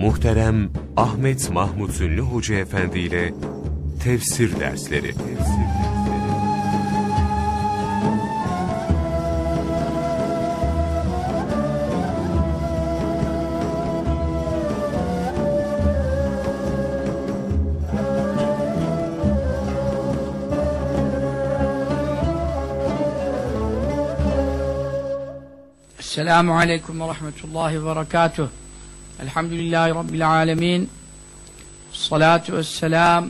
Muhterem Ahmet Mahmut Ünlü Hoca Efendi ile Tefsir Dersleri Esselamu Aleyküm ve Rahmetullahi ve Berekatuh. Elhamdülillahi Rabbil Alemin. Salatu vesselam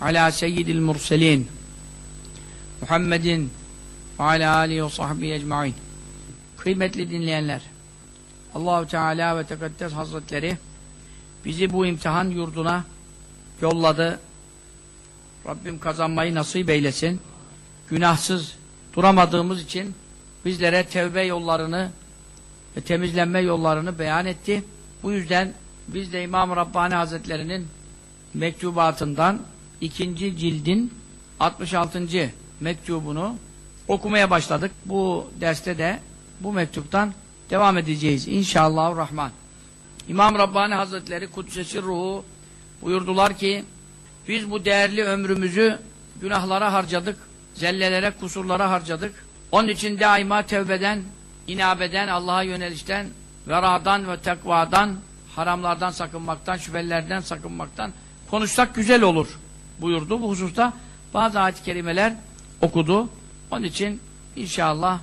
ala seyyidil murselin. Muhammedin ve ala alihi ve sahbihi ecmain. Kıymetli dinleyenler, Allahu Teala ve Tekaddes Hazretleri bizi bu imtihan yurduna yolladı. Rabbim kazanmayı nasip eylesin. Günahsız duramadığımız için bizlere tevbe yollarını ve temizlenme yollarını beyan etti. Bu yüzden biz de İmam Rabbani Hazretlerinin mektubatından ikinci cildin 66. mektubunu okumaya başladık. Bu derste de bu mektuptan devam edeceğiz. İnşallah Rahman. İmam Rabbani Hazretleri Kudsesi Ruhu buyurdular ki biz bu değerli ömrümüzü günahlara harcadık, zellelere, kusurlara harcadık. Onun için daima tevbeden, inabeden, Allah'a yönelişten, veradan ve tekvadan, haramlardan sakınmaktan, şüphelerden sakınmaktan konuşsak güzel olur buyurdu. Bu hususta bazı ayet-i kerimeler okudu. Onun için inşallah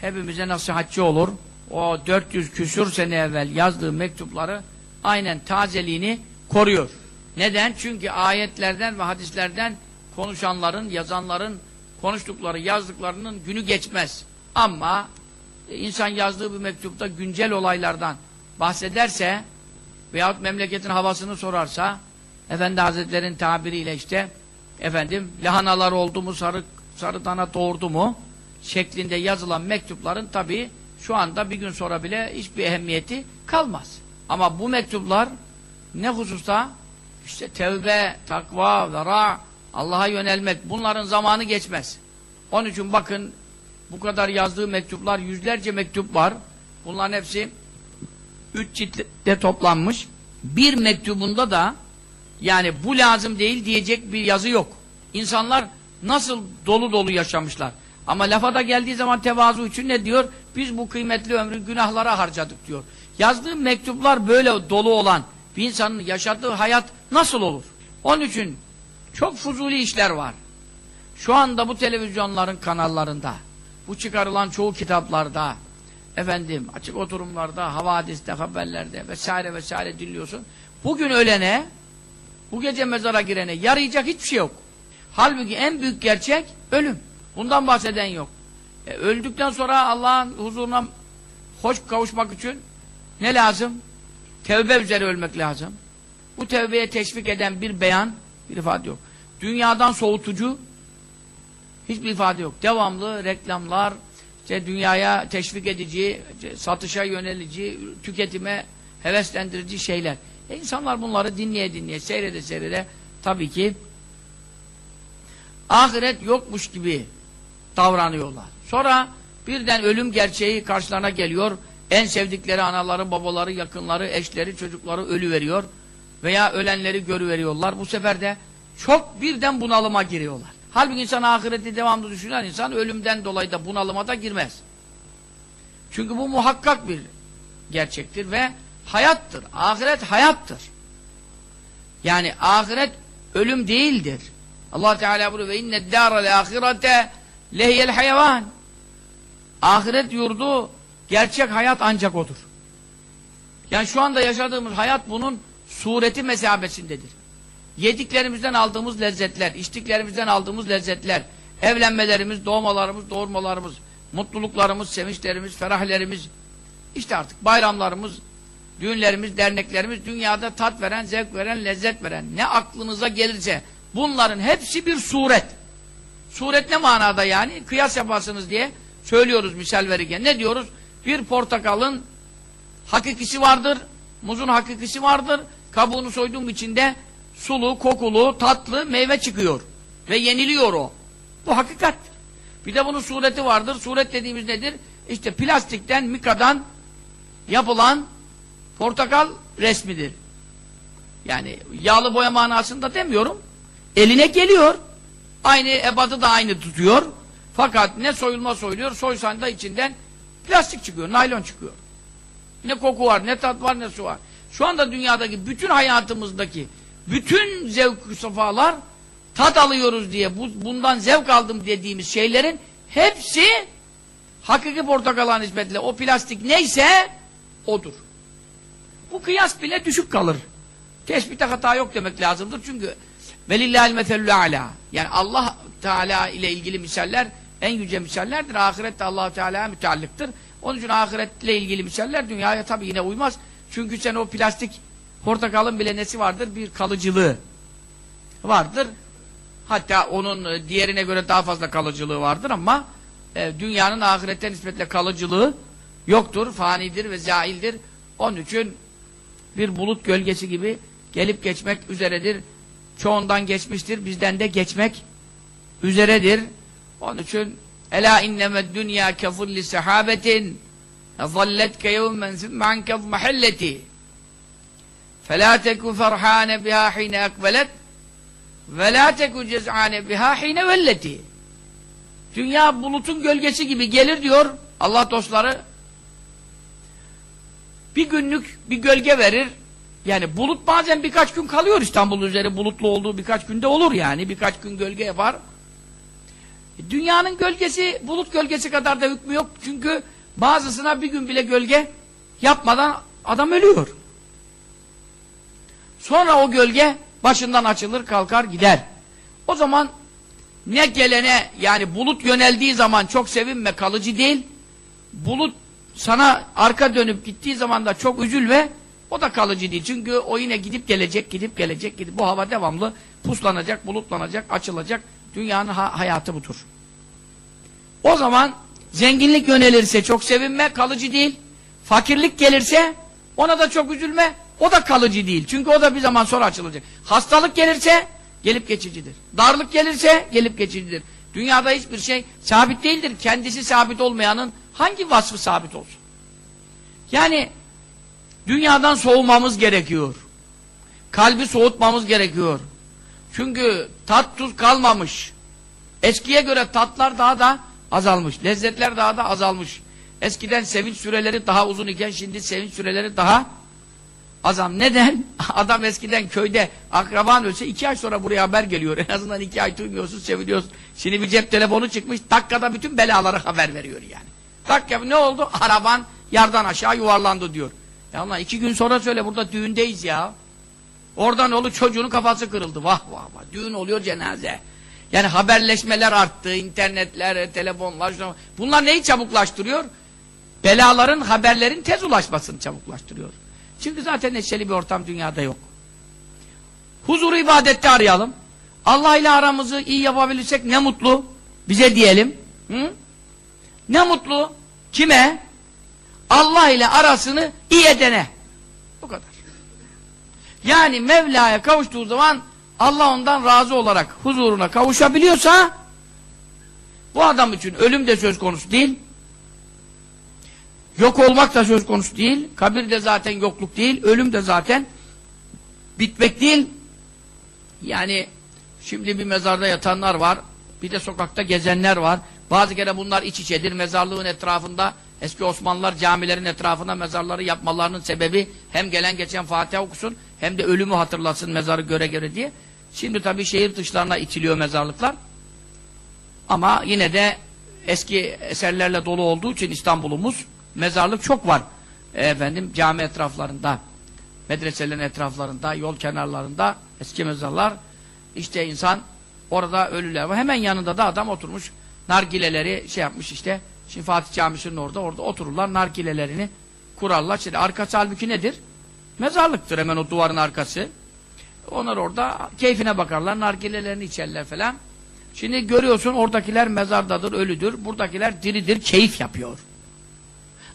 hepimize nasihatçi olur. O 400 küsur sene evvel yazdığı mektupları aynen tazeliğini koruyor. Neden? Çünkü ayetlerden ve hadislerden konuşanların, yazanların konuştukları, yazdıklarının günü geçmez. Ama insan yazdığı bir mektupta güncel olaylardan bahsederse veyahut memleketin havasını sorarsa Efendi Hazretleri'nin tabiriyle işte efendim lahanalar oldu mu, sarı, sarı dana doğurdu mu şeklinde yazılan mektupların tabi şu anda bir gün sonra bile hiçbir ehemmiyeti kalmaz. Ama bu mektuplar ne hususta? işte tevbe, takva, vera, Allah'a yönelmek bunların zamanı geçmez. Onun için bakın bu kadar yazdığı mektuplar yüzlerce mektup var. Bunların hepsi üç ciltte toplanmış. Bir mektubunda da yani bu lazım değil diyecek bir yazı yok. İnsanlar nasıl dolu dolu yaşamışlar. Ama lafa da geldiği zaman tevazu için ne diyor? Biz bu kıymetli ömrü günahlara harcadık diyor. Yazdığı mektuplar böyle dolu olan bir insanın yaşadığı hayat nasıl olur? Onun için çok fuzuli işler var. Şu anda bu televizyonların kanallarında, bu çıkarılan çoğu kitaplarda, efendim açık oturumlarda, havadiste, haberlerde vesaire vesaire dinliyorsun. Bugün ölene, bu gece mezara girene yarayacak hiçbir şey yok. Halbuki en büyük gerçek ölüm. Bundan bahseden yok. E, öldükten sonra Allah'ın huzuruna hoş kavuşmak için ne lazım? Tevbe üzere ölmek lazım. Bu tevbeye teşvik eden bir beyan, bir ifade yok. Dünyadan soğutucu hiçbir ifade yok. Devamlı reklamlar, işte dünyaya teşvik edici, satışa yönelici, tüketime heveslendirici şeyler. E insanlar bunları dinleye dinleye, seyrede seyrede tabii ki ahiret yokmuş gibi davranıyorlar. Sonra birden ölüm gerçeği karşılarına geliyor. En sevdikleri anaları, babaları, yakınları, eşleri, çocukları ölü veriyor. Veya ölenleri görüveriyorlar. Bu sefer de çok birden bunalıma giriyorlar. Halbuki insan ahireti devamlı düşünen insan ölümden dolayı da bunalıma da girmez. Çünkü bu muhakkak bir gerçektir ve hayattır. Ahiret hayattır. Yani ahiret ölüm değildir. Allah Teala buyuruyor ve inne dâre ahirete lehiyel hayvan. Ahiret yurdu gerçek hayat ancak odur. Yani şu anda yaşadığımız hayat bunun sureti mesabesindedir. Yediklerimizden aldığımız lezzetler, içtiklerimizden aldığımız lezzetler, evlenmelerimiz, doğmalarımız, doğurmalarımız, mutluluklarımız, sevinçlerimiz, ferahlerimiz, işte artık bayramlarımız, düğünlerimiz, derneklerimiz, dünyada tat veren, zevk veren, lezzet veren, ne aklınıza gelirse bunların hepsi bir suret. Suret ne manada yani? Kıyas yaparsınız diye söylüyoruz misal verirken. Ne diyoruz? Bir portakalın hakikisi vardır, muzun hakikisi vardır, kabuğunu soyduğum içinde sulu, kokulu, tatlı meyve çıkıyor. Ve yeniliyor o. Bu hakikat. Bir de bunun sureti vardır. Suret dediğimiz nedir? İşte plastikten, mikadan yapılan portakal resmidir. Yani yağlı boya manasında demiyorum. Eline geliyor. Aynı ebadı da aynı tutuyor. Fakat ne soyulma soyuluyor, soysan da içinden plastik çıkıyor, naylon çıkıyor. Ne koku var, ne tat var, ne su var. Şu anda dünyadaki bütün hayatımızdaki bütün zevk safalar tat alıyoruz diye, bu, bundan zevk aldım dediğimiz şeylerin hepsi hakiki portakala nispetle o plastik neyse odur. Bu kıyas bile düşük kalır. Teşbihte hata yok demek lazımdır çünkü velillahil meselü ala yani Allah Teala ile ilgili misaller en yüce misallerdir. Ahirette allah Teala'ya müteallıktır. Onun için ahiretle ilgili misaller dünyaya tabi yine uymaz. Çünkü sen o plastik portakalın bile nesi vardır? Bir kalıcılığı vardır. Hatta onun e, diğerine göre daha fazla kalıcılığı vardır ama e, dünyanın ahirette nispetle kalıcılığı yoktur, fanidir ve zaildir. Onun için bir bulut gölgesi gibi gelip geçmek üzeredir. Çoğundan geçmiştir, bizden de geçmek üzeredir. Onun için Ela innemed dünya kefulli sehabetin zalletke yevmen sümme ankez mahelleti teku ferhâne biha hîne ekbelet ve lâ teku cez'âne biha hîne velleti Dünya bulutun gölgesi gibi gelir diyor Allah dostları. Bir günlük bir gölge verir. Yani bulut bazen birkaç gün kalıyor İstanbul üzeri bulutlu olduğu birkaç günde olur yani. Birkaç gün gölge yapar Dünyanın gölgesi bulut gölgesi kadar da hükmü yok. Çünkü bazısına bir gün bile gölge yapmadan adam ölüyor sonra o gölge başından açılır kalkar gider o zaman ne gelene yani bulut yöneldiği zaman çok sevinme kalıcı değil bulut sana arka dönüp gittiği zaman da çok üzülme o da kalıcı değil. Çünkü o yine gidip gelecek, gidip gelecek, gidip bu hava devamlı puslanacak, bulutlanacak, açılacak. Dünyanın ha hayatı budur. O zaman zenginlik yönelirse çok sevinme, kalıcı değil. Fakirlik gelirse ona da çok üzülme, o da kalıcı değil. Çünkü o da bir zaman sonra açılacak. Hastalık gelirse gelip geçicidir. Darlık gelirse gelip geçicidir. Dünyada hiçbir şey sabit değildir. Kendisi sabit olmayanın hangi vasfı sabit olsun? Yani dünyadan soğumamız gerekiyor. Kalbi soğutmamız gerekiyor. Çünkü tat tuz kalmamış. Eskiye göre tatlar daha da azalmış. Lezzetler daha da azalmış. Eskiden sevinç süreleri daha uzun iken şimdi sevinç süreleri daha azam. Neden? Adam eskiden köyde akraban ölse iki ay sonra buraya haber geliyor. En azından iki ay duymuyorsun, seviliyorsun. Şimdi bir cep telefonu çıkmış, dakikada bütün belaları haber veriyor yani. Dakika ne oldu? Araban yardan aşağı yuvarlandı diyor. Ya Allah iki gün sonra söyle burada düğündeyiz ya. Oradan oğlu çocuğunun kafası kırıldı. Vah vah vah. Düğün oluyor cenaze. Yani haberleşmeler arttı. internetler, telefonlar. Şuna. Bunlar neyi çabuklaştırıyor? Belaların, haberlerin tez ulaşmasını çabuklaştırıyor. Çünkü zaten neşeli bir ortam dünyada yok. Huzuru ibadette arayalım. Allah ile aramızı iyi yapabilirsek ne mutlu. Bize diyelim. Hı? Ne mutlu. Kime? Allah ile arasını iyi edene. Bu kadar. Yani Mevla'ya kavuştuğu zaman Allah ondan razı olarak huzuruna kavuşabiliyorsa bu adam için ölüm de söz konusu değil. Yok olmak da söz konusu değil. Kabir de zaten yokluk değil. Ölüm de zaten bitmek değil. Yani şimdi bir mezarda yatanlar var. Bir de sokakta gezenler var. Bazı kere bunlar iç içedir. Mezarlığın etrafında eski Osmanlılar camilerin etrafına mezarları yapmalarının sebebi hem gelen geçen Fatiha okusun hem de ölümü hatırlasın mezarı göre göre diye. Şimdi tabii şehir dışlarına itiliyor mezarlıklar. Ama yine de eski eserlerle dolu olduğu için İstanbul'umuz mezarlık çok var. E, efendim cami etraflarında, medreselerin etraflarında, yol kenarlarında eski mezarlar. İşte insan orada ölüler var. Hemen yanında da adam oturmuş nargileleri şey yapmış işte. Şimdi Fatih Camisi'nin orada orada otururlar nargilelerini kurarlar. Şimdi arkası halbuki nedir? Mezarlıktır hemen o duvarın arkası. Onlar orada keyfine bakarlar, nargilelerini içerler falan. Şimdi görüyorsun oradakiler mezardadır, ölüdür. Buradakiler diridir, keyif yapıyor.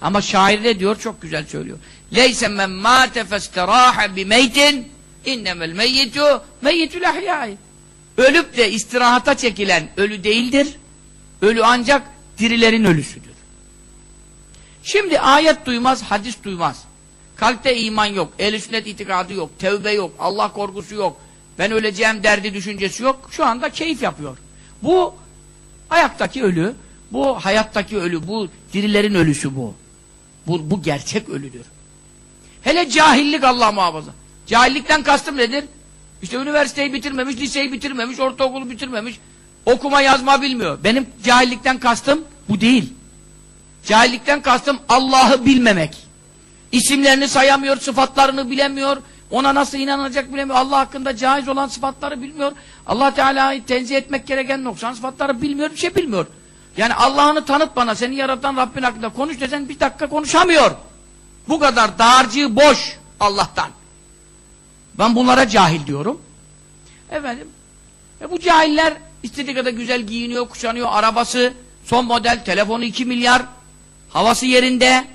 Ama şair ne diyor? Çok güzel söylüyor. Leyse men mâte festeraha bi meytin innemel meyyitu meyyitül ahyâi. Ölüp de istirahata çekilen ölü değildir. Ölü ancak dirilerin ölüsüdür. Şimdi ayet duymaz, hadis duymaz. Kalpte iman yok, el sünnet itikadı yok, tevbe yok, Allah korkusu yok. Ben öleceğim derdi düşüncesi yok. Şu anda keyif yapıyor. Bu ayaktaki ölü, bu hayattaki ölü, bu dirilerin ölüsü bu. Bu, bu gerçek ölüdür. Hele cahillik Allah muhafaza. Cahillikten kastım nedir? İşte üniversiteyi bitirmemiş, liseyi bitirmemiş, ortaokulu bitirmemiş, okuma yazma bilmiyor. Benim cahillikten kastım bu değil. Cahillikten kastım Allah'ı bilmemek. İsimlerini sayamıyor, sıfatlarını bilemiyor, ona nasıl inanılacak bilemiyor, Allah hakkında caiz olan sıfatları bilmiyor, Allah Teala'yı tenzih etmek gereken noksan sıfatları bilmiyor, bir şey bilmiyor. Yani Allah'ını tanıt bana, seni yaratan Rabbin hakkında konuş desen bir dakika konuşamıyor. Bu kadar dağarcığı boş Allah'tan. Ben bunlara cahil diyorum. Efendim, e bu cahiller istediği kadar güzel giyiniyor, kuşanıyor, arabası, son model, telefonu 2 milyar, havası yerinde.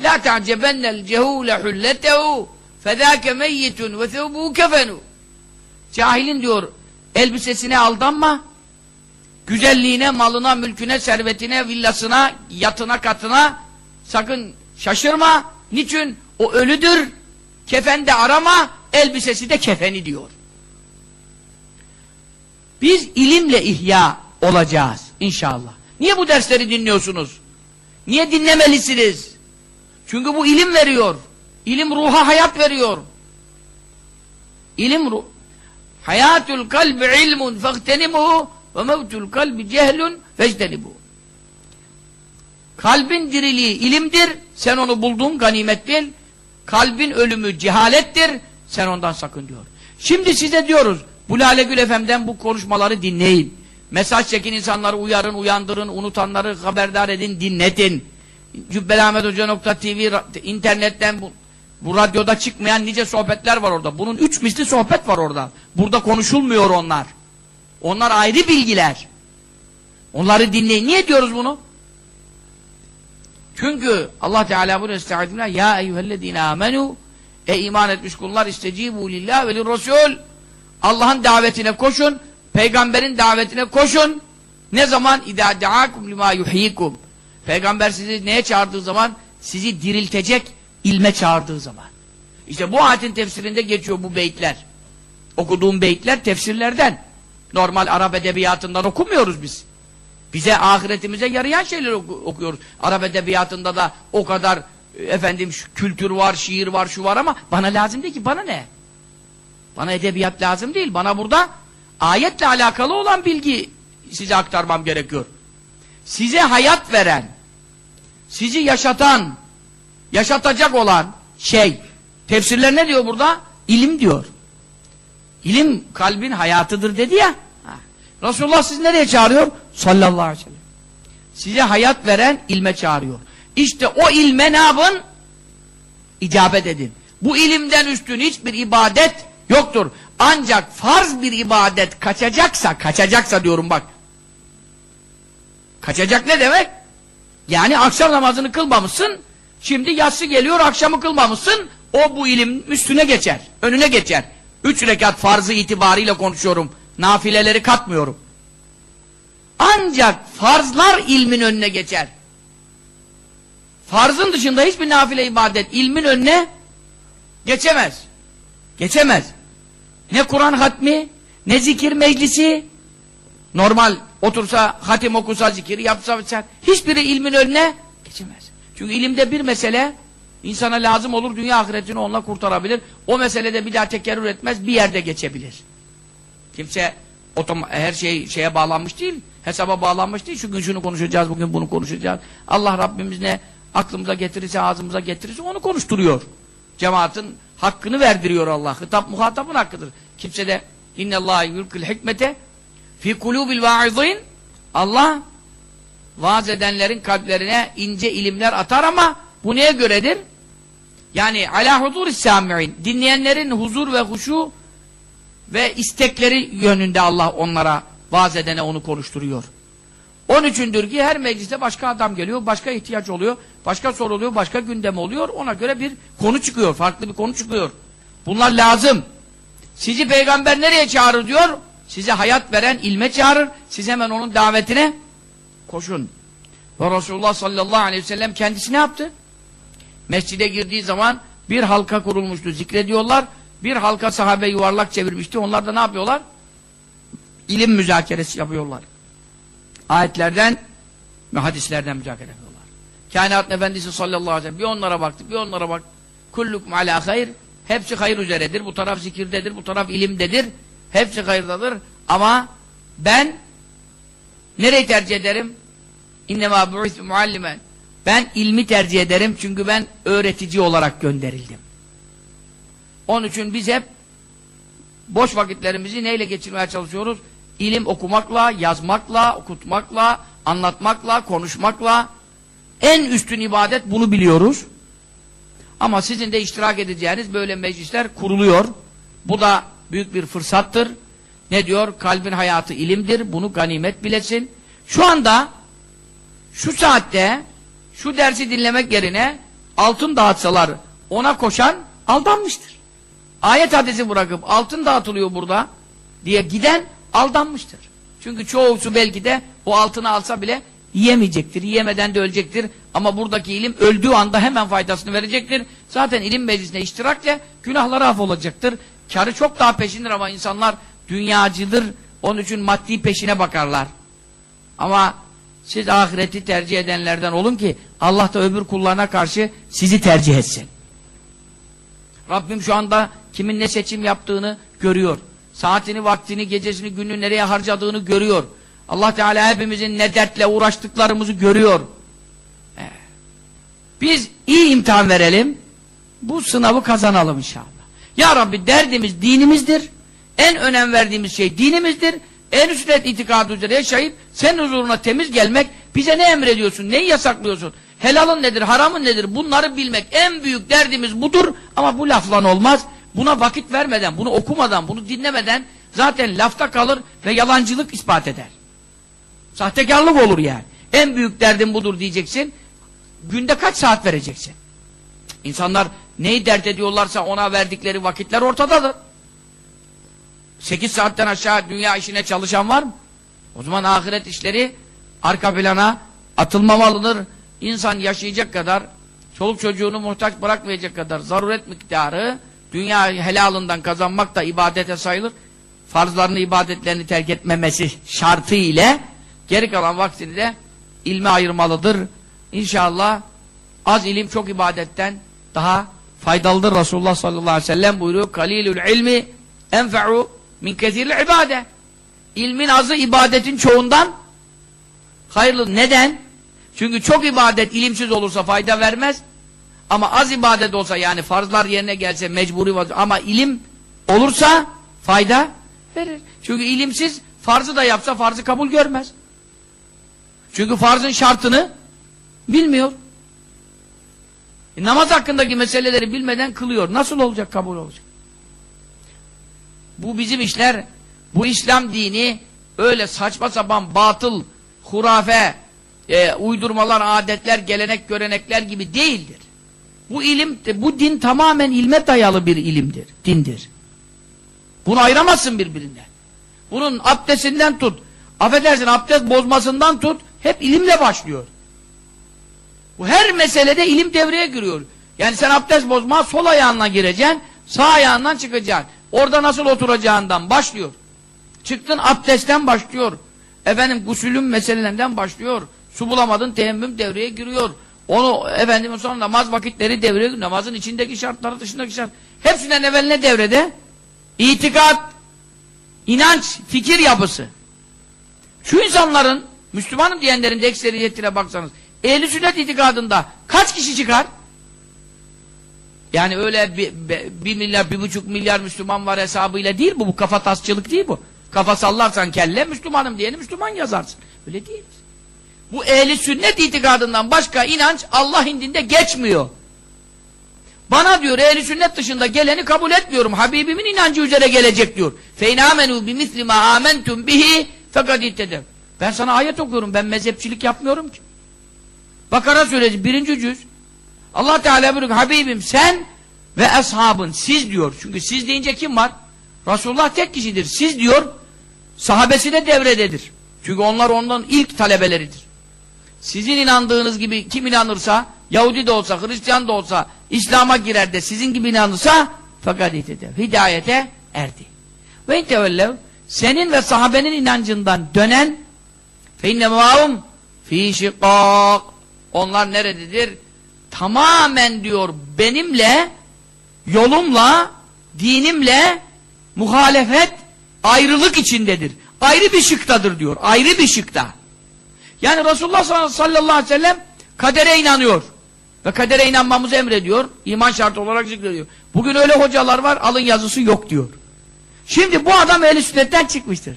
La ta'cebennel cehule hulletehu fezâke meyyitun ve thevbuhu kefenu. Cahilin diyor, elbisesine aldanma, güzelliğine, malına, mülküne, servetine, villasına, yatına, katına sakın şaşırma. Niçin? O ölüdür. Kefen de arama, elbisesi de kefeni diyor. Biz ilimle ihya olacağız inşallah. Niye bu dersleri dinliyorsunuz? Niye dinlemelisiniz? Çünkü bu ilim veriyor. İlim ruha hayat veriyor. İlim ruh. Hayatul kalbi ilmun fehtenimuhu ve mevtul kalbi cehlun fectenibuhu. Kalbin diriliği ilimdir. Sen onu buldun ganimet bil. Kalbin ölümü cehalettir. Sen ondan sakın diyor. Şimdi size diyoruz. Bu Lale Gül Efem'den bu konuşmaları dinleyin. Mesaj çekin insanları uyarın, uyandırın, unutanları haberdar edin, dinletin. Cübbelahmethoca.tv internetten bu, bu radyoda çıkmayan nice sohbetler var orada. Bunun üç misli sohbet var orada. Burada konuşulmuyor onlar. Onlar ayrı bilgiler. Onları dinleyin. Niye diyoruz bunu? Çünkü Allah Teala bunu estağfirullah ya eyyühellezine amenu e iman etmiş kullar istecibu lillah ve lirrasul. Allah'ın davetine koşun peygamberin davetine koşun. Ne zaman? İdâ deâkum limâ yuhyikum peygamber sizi neye çağırdığı zaman? Sizi diriltecek ilme çağırdığı zaman. İşte bu ayetin tefsirinde geçiyor bu beyitler okuduğum beyitler tefsirlerden normal Arap edebiyatından okumuyoruz biz bize ahiretimize yarayan şeyler oku okuyoruz. Arap edebiyatında da o kadar e, efendim kültür var, şiir var, şu var ama bana lazım değil ki. Bana ne? Bana edebiyat lazım değil. Bana burada ayetle alakalı olan bilgi size aktarmam gerekiyor. Size hayat veren, sizi yaşatan, yaşatacak olan şey. Tefsirler ne diyor burada? İlim diyor. İlim kalbin hayatıdır dedi ya. Resulullah sizi nereye çağırıyor? Sallallahu aleyhi ve sellem. Size hayat veren ilme çağırıyor. İşte o ilme ne yapın? İcabet edin. Bu ilimden üstün hiçbir ibadet yoktur. Ancak farz bir ibadet kaçacaksa, kaçacaksa diyorum bak. Kaçacak ne demek? Yani akşam namazını kılmamışsın, şimdi yatsı geliyor akşamı kılmamışsın, o bu ilim üstüne geçer, önüne geçer. Üç rekat farzı itibariyle konuşuyorum. Nafileleri katmıyorum. Ancak farzlar ilmin önüne geçer. Farzın dışında hiçbir nafile ibadet ilmin önüne geçemez. Geçemez. Ne Kur'an hatmi, ne zikir meclisi, normal otursa, hatim okusa, zikir yapsa, hiçbiri ilmin önüne geçemez. Çünkü ilimde bir mesele insana lazım olur, dünya ahiretini onunla kurtarabilir. O meselede bir daha tekerrür etmez, bir yerde geçebilir. Kimse her şey şeye bağlanmış değil, hesaba bağlanmış değil. Şu gün şunu konuşacağız, bugün bunu konuşacağız. Allah Rabbimiz ne aklımıza getirirse, ağzımıza getirirse onu konuşturuyor. Cemaatin hakkını verdiriyor Allah. Hitap muhatabın hakkıdır. Kimse de innallâhi yulkul hikmete fi kulûbil vâizîn Allah vaaz edenlerin kalplerine ince ilimler atar ama bu neye göredir? Yani alâ huzûr sâmi'in dinleyenlerin huzur ve huşu ve istekleri yönünde Allah onlara vaaz edene onu konuşturuyor. Onun içindir ki her mecliste başka adam geliyor, başka ihtiyaç oluyor, başka soruluyor, başka gündem oluyor. Ona göre bir konu çıkıyor, farklı bir konu çıkıyor. Bunlar lazım. Sizi peygamber nereye çağırır diyor? Size hayat veren ilme çağırır. Siz hemen onun davetine koşun. Ve Resulullah sallallahu aleyhi ve sellem kendisi ne yaptı? Mescide girdiği zaman bir halka kurulmuştu. Zikrediyorlar. Bir halka sahabe yuvarlak çevirmişti. Onlar da ne yapıyorlar? İlim müzakeresi yapıyorlar. Ayetlerden ve hadislerden müzakere yapıyorlar. Kainat Efendisi sallallahu aleyhi ve sellem bir onlara baktı, bir onlara baktı. Kullukum ala hayır. Hepsi hayır üzeredir. Bu taraf zikirdedir, bu taraf ilimdedir. Hepsi hayırdadır. Ama ben nereyi tercih ederim? İnnemâ bu'ithu muallimen. Ben ilmi tercih ederim çünkü ben öğretici olarak gönderildim. Onun için biz hep boş vakitlerimizi neyle geçirmeye çalışıyoruz? İlim okumakla, yazmakla, okutmakla, anlatmakla, konuşmakla. En üstün ibadet bunu biliyoruz. Ama sizin de iştirak edeceğiniz böyle meclisler kuruluyor. Bu da büyük bir fırsattır. Ne diyor? Kalbin hayatı ilimdir. Bunu ganimet bilesin. Şu anda şu saatte şu dersi dinlemek yerine altın dağıtsalar ona koşan aldanmıştır. Ayet hadisi bırakıp altın dağıtılıyor burada diye giden aldanmıştır. Çünkü çoğusu belki de o altını alsa bile yiyemeyecektir. Yiyemeden de ölecektir. Ama buradaki ilim öldüğü anda hemen faydasını verecektir. Zaten ilim meclisine iştirakle günahları affolacaktır. Karı çok daha peşindir ama insanlar dünyacıdır. Onun için maddi peşine bakarlar. Ama siz ahireti tercih edenlerden olun ki Allah da öbür kullarına karşı sizi tercih etsin. Rabbim şu anda kimin ne seçim yaptığını görüyor. Saatini, vaktini, gecesini, gününü nereye harcadığını görüyor. Allah Teala hepimizin ne dertle uğraştıklarımızı görüyor. Biz iyi imtihan verelim. Bu sınavı kazanalım inşallah. Ya Rabbi derdimiz dinimizdir. En önem verdiğimiz şey dinimizdir. En sünnet itikadı üzere yaşayıp senin huzuruna temiz gelmek bize ne emrediyorsun, neyi yasaklıyorsun? Helalın nedir, haramın nedir? Bunları bilmek en büyük derdimiz budur ama bu laflan olmaz. Buna vakit vermeden, bunu okumadan, bunu dinlemeden zaten lafta kalır ve yalancılık ispat eder. Sahtekarlık olur yani. En büyük derdim budur diyeceksin. Günde kaç saat vereceksin? İnsanlar neyi dert ediyorlarsa ona verdikleri vakitler ortadadır. 8 saatten aşağı dünya işine çalışan var mı? O zaman ahiret işleri arka plana atılmamalıdır. İnsan yaşayacak kadar, çoluk çocuğunu muhtaç bırakmayacak kadar zaruret miktarı dünya helalından kazanmak da ibadete sayılır. Farzlarını, ibadetlerini terk etmemesi şartı ile geri kalan vaktini de ilme ayırmalıdır. İnşallah az ilim çok ibadetten daha faydalıdır. Resulullah sallallahu aleyhi ve sellem buyuruyor. Kalilül ilmi enfe'u min kesirli ibade. İlmin azı ibadetin çoğundan hayırlı. Neden? Çünkü çok ibadet ilimsiz olursa fayda vermez. Ama az ibadet olsa yani farzlar yerine gelse mecburi vazife ama ilim olursa fayda verir. Çünkü ilimsiz farzı da yapsa farzı kabul görmez. Çünkü farzın şartını bilmiyor. E, namaz hakkındaki meseleleri bilmeden kılıyor. Nasıl olacak kabul olacak? Bu bizim işler, bu İslam dini öyle saçma sapan batıl, hurafe, e, uydurmalar, adetler, gelenek, görenekler gibi değildir. Bu ilim, bu din tamamen ilme dayalı bir ilimdir, dindir. Bunu ayıramazsın birbirinden. Bunun abdestinden tut, affedersin abdest bozmasından tut, hep ilimle başlıyor. Bu her meselede ilim devreye giriyor. Yani sen abdest bozma sol ayağınla gireceksin, sağ ayağından çıkacaksın. Orada nasıl oturacağından başlıyor. Çıktın abdestten başlıyor. Efendim gusülün meselelerinden başlıyor. Su bulamadın teyemmüm devreye giriyor. Onu efendim sonra namaz vakitleri devreye giriyor. Namazın içindeki şartları dışındaki şart. Hepsinden evvel ne devrede? İtikat, inanç, fikir yapısı. Şu insanların, Müslümanım diyenlerin de ekseriyetine baksanız, ehl sünnet itikadında kaç kişi çıkar? Yani öyle bir, bir milyar, bir buçuk milyar Müslüman var hesabıyla değil bu. Bu kafa tasçılık değil bu. Kafa sallarsan kelle Müslümanım diyeni Müslüman yazarsın. Öyle değil. Bu ehli sünnet itikadından başka inanç Allah indinde geçmiyor. Bana diyor ehli sünnet dışında geleni kabul etmiyorum. Habibimin inancı üzere gelecek diyor. Feinamenu bimisli ma amentum bihi fakat ittedev. Ben sana ayet okuyorum. Ben mezhepçilik yapmıyorum ki. Bakara suresi birinci cüz. Allah Teala buyuruyor Habibim sen ve ashabın siz diyor. Çünkü siz deyince kim var? Resulullah tek kişidir. Siz diyor sahabesi de devrededir. Çünkü onlar ondan ilk talebeleridir. Sizin inandığınız gibi kim inanırsa Yahudi de olsa, Hristiyan da olsa, İslam'a girer de sizin gibi inanırsa fakat. Hidayete erdi. Ve intevellev senin ve sahabenin inancından dönen fe innemâhum fî şikâk onlar nerededir? Tamamen diyor benimle yolumla, dinimle muhalefet ayrılık içindedir. Ayrı bir şıktadır diyor. Ayrı bir şıkta. Yani Resulullah sallallahu aleyhi ve sellem kadere inanıyor. Ve kadere inanmamızı emrediyor. İman şartı olarak zikrediyor. Bugün öyle hocalar var alın yazısı yok diyor. Şimdi bu adam ehl sünnetten çıkmıştır.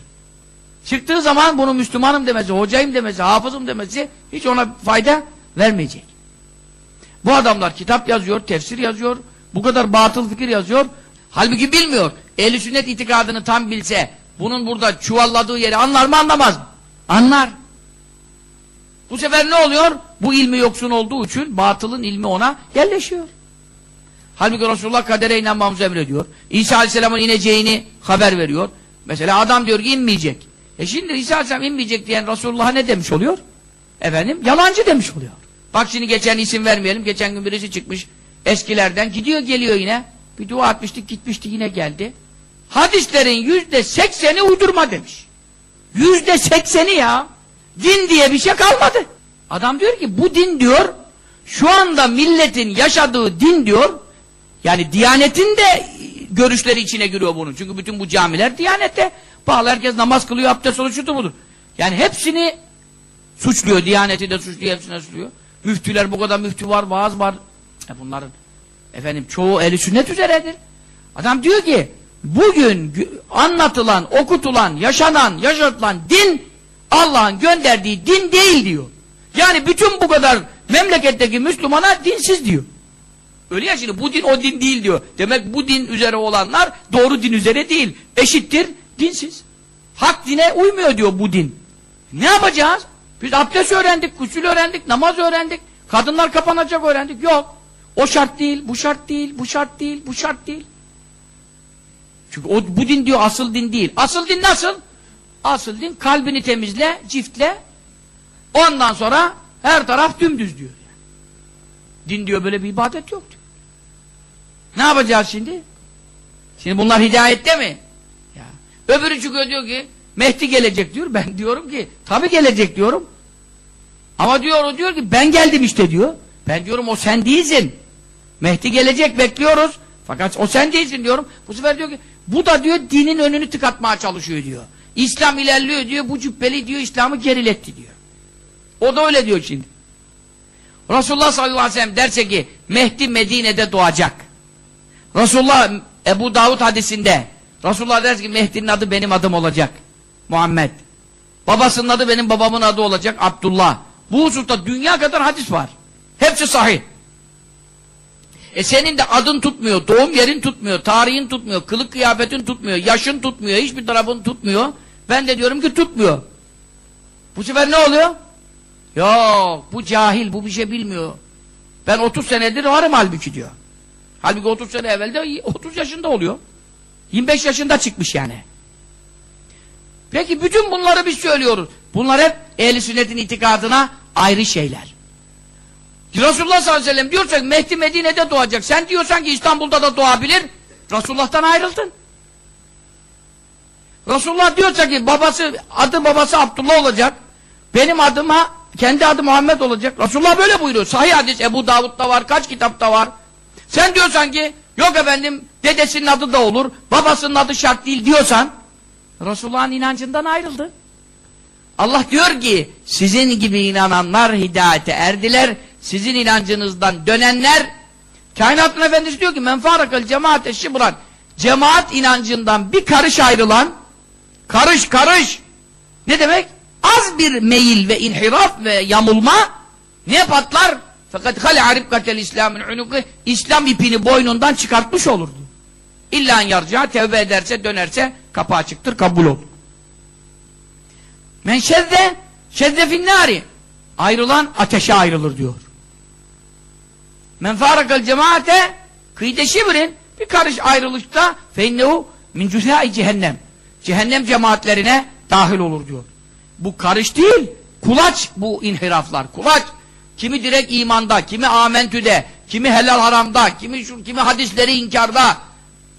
Çıktığı zaman bunu Müslümanım demesi, hocayım demesi, hafızım demesi hiç ona fayda vermeyecek. Bu adamlar kitap yazıyor, tefsir yazıyor, bu kadar batıl fikir yazıyor. Halbuki bilmiyor. Ehl-i sünnet itikadını tam bilse, bunun burada çuvalladığı yeri anlar mı anlamaz mı? Anlar. Bu sefer ne oluyor? Bu ilmi yoksun olduğu için batılın ilmi ona yerleşiyor. Halbuki Resulullah kadere inanmamızı emrediyor. İsa Aleyhisselam'ın ineceğini haber veriyor. Mesela adam diyor ki inmeyecek. E şimdi İsa Aleyhisselam inmeyecek diyen Resulullah'a ne demiş oluyor? Efendim yalancı demiş oluyor. Bak şimdi geçen isim vermeyelim. Geçen gün birisi çıkmış eskilerden gidiyor geliyor yine. Bir dua atmıştık gitmişti yine geldi. Hadislerin yüzde sekseni uydurma demiş. Yüzde sekseni ya. Din diye bir şey kalmadı. Adam diyor ki bu din diyor şu anda milletin yaşadığı din diyor yani Diyanet'in de görüşleri içine giriyor bunun. Çünkü bütün bu camiler Diyanet'te bağlı. Herkes namaz kılıyor, abdest alıyor, şudur budur. Yani hepsini suçluyor. Diyanet'i de suçluyor, hepsine suçluyor. Müftüler bu kadar müftü var, vaaz var. E bunların efendim çoğu eli sünnet üzeredir. Adam diyor ki bugün anlatılan, okutulan, yaşanan, yaşatılan din Allah'ın gönderdiği din değil diyor. Yani bütün bu kadar memleketteki Müslümana dinsiz diyor. Öyle ya şimdi bu din o din değil diyor. Demek bu din üzere olanlar doğru din üzere değil. Eşittir dinsiz. Hak dine uymuyor diyor bu din. Ne yapacağız? Biz abdest öğrendik, gusül öğrendik, namaz öğrendik. Kadınlar kapanacak öğrendik. Yok. O şart değil, bu şart değil, bu şart değil, bu şart değil. Çünkü o, bu din diyor asıl din değil. Asıl din nasıl? Asıl din kalbini temizle, çiftle. Ondan sonra her taraf dümdüz diyor. Din diyor böyle bir ibadet yok. Ne yapacağız şimdi? Şimdi bunlar hidayette mi? Ya. Öbürü çıkıyor diyor ki Mehdi gelecek diyor. Ben diyorum ki tabi gelecek diyorum. Ama diyor o diyor ki ben geldim işte diyor. Ben diyorum o sen değilsin. Mehdi gelecek bekliyoruz. Fakat o sen değilsin diyorum. Bu sefer diyor ki bu da diyor dinin önünü tıkatmaya çalışıyor diyor. İslam ilerliyor diyor. Bu cübbeli diyor İslam'ı geriletti diyor. O da öyle diyor şimdi. Resulullah sallallahu aleyhi ve sellem derse ki Mehdi Medine'de doğacak. Resulullah Ebu Davud hadisinde Resulullah der ki Mehdi'nin adı benim adım olacak. Muhammed. Babasının adı benim babamın adı olacak. Abdullah. Bu hususta dünya kadar hadis var. Hepsi sahih. E senin de adın tutmuyor, doğum yerin tutmuyor, tarihin tutmuyor, kılık kıyafetin tutmuyor, yaşın tutmuyor, hiçbir tarafın tutmuyor. Ben de diyorum ki tutmuyor. Bu sefer ne oluyor? Yok, bu cahil, bu bir şey bilmiyor. Ben 30 senedir varım halbuki diyor. Halbuki 30 sene evvelde 30 yaşında oluyor. 25 yaşında çıkmış yani. Peki bütün bunları biz söylüyoruz. Bunlar hep ehl sünnetin itikadına ayrı şeyler. Resulullah sallallahu aleyhi ve sellem diyorsa Mehdi Medine'de doğacak. Sen diyorsan ki İstanbul'da da doğabilir. Resulullah'tan ayrıldın. Resulullah diyorsa ki babası adı babası Abdullah olacak. Benim adıma kendi adı Muhammed olacak. Resulullah böyle buyuruyor. Sahih hadis Ebu Davud'da var, kaç kitapta var. Sen diyorsan ki yok efendim dedesinin adı da olur, babasının adı şart değil diyorsan Resulullah'ın inancından ayrıldı. Allah diyor ki sizin gibi inananlar hidayete erdiler. Sizin inancınızdan dönenler kainatın efendisi diyor ki menfarakal cemaate şibran cemaat inancından bir karış ayrılan karış karış ne demek? Az bir meyil ve inhiraf ve yamulma ne patlar? Fakat hale ribkatel İslam'ın unuku İslam ipini boynundan çıkartmış olur diyor. İlla yarca tevbe ederse dönerse kapı açıktır kabul olur. Men şezze şezze finnari ayrılan ateşe ayrılır diyor. Men farakal cemaate kıyde şibrin bir karış ayrılıkta feinnehu min cüzâi cehennem cehennem cemaatlerine dahil olur diyor. Bu karış değil kulaç bu inhiraflar kulaç kimi direkt imanda, kimi amentüde, kimi helal haramda, kimi şu, kimi hadisleri inkarda,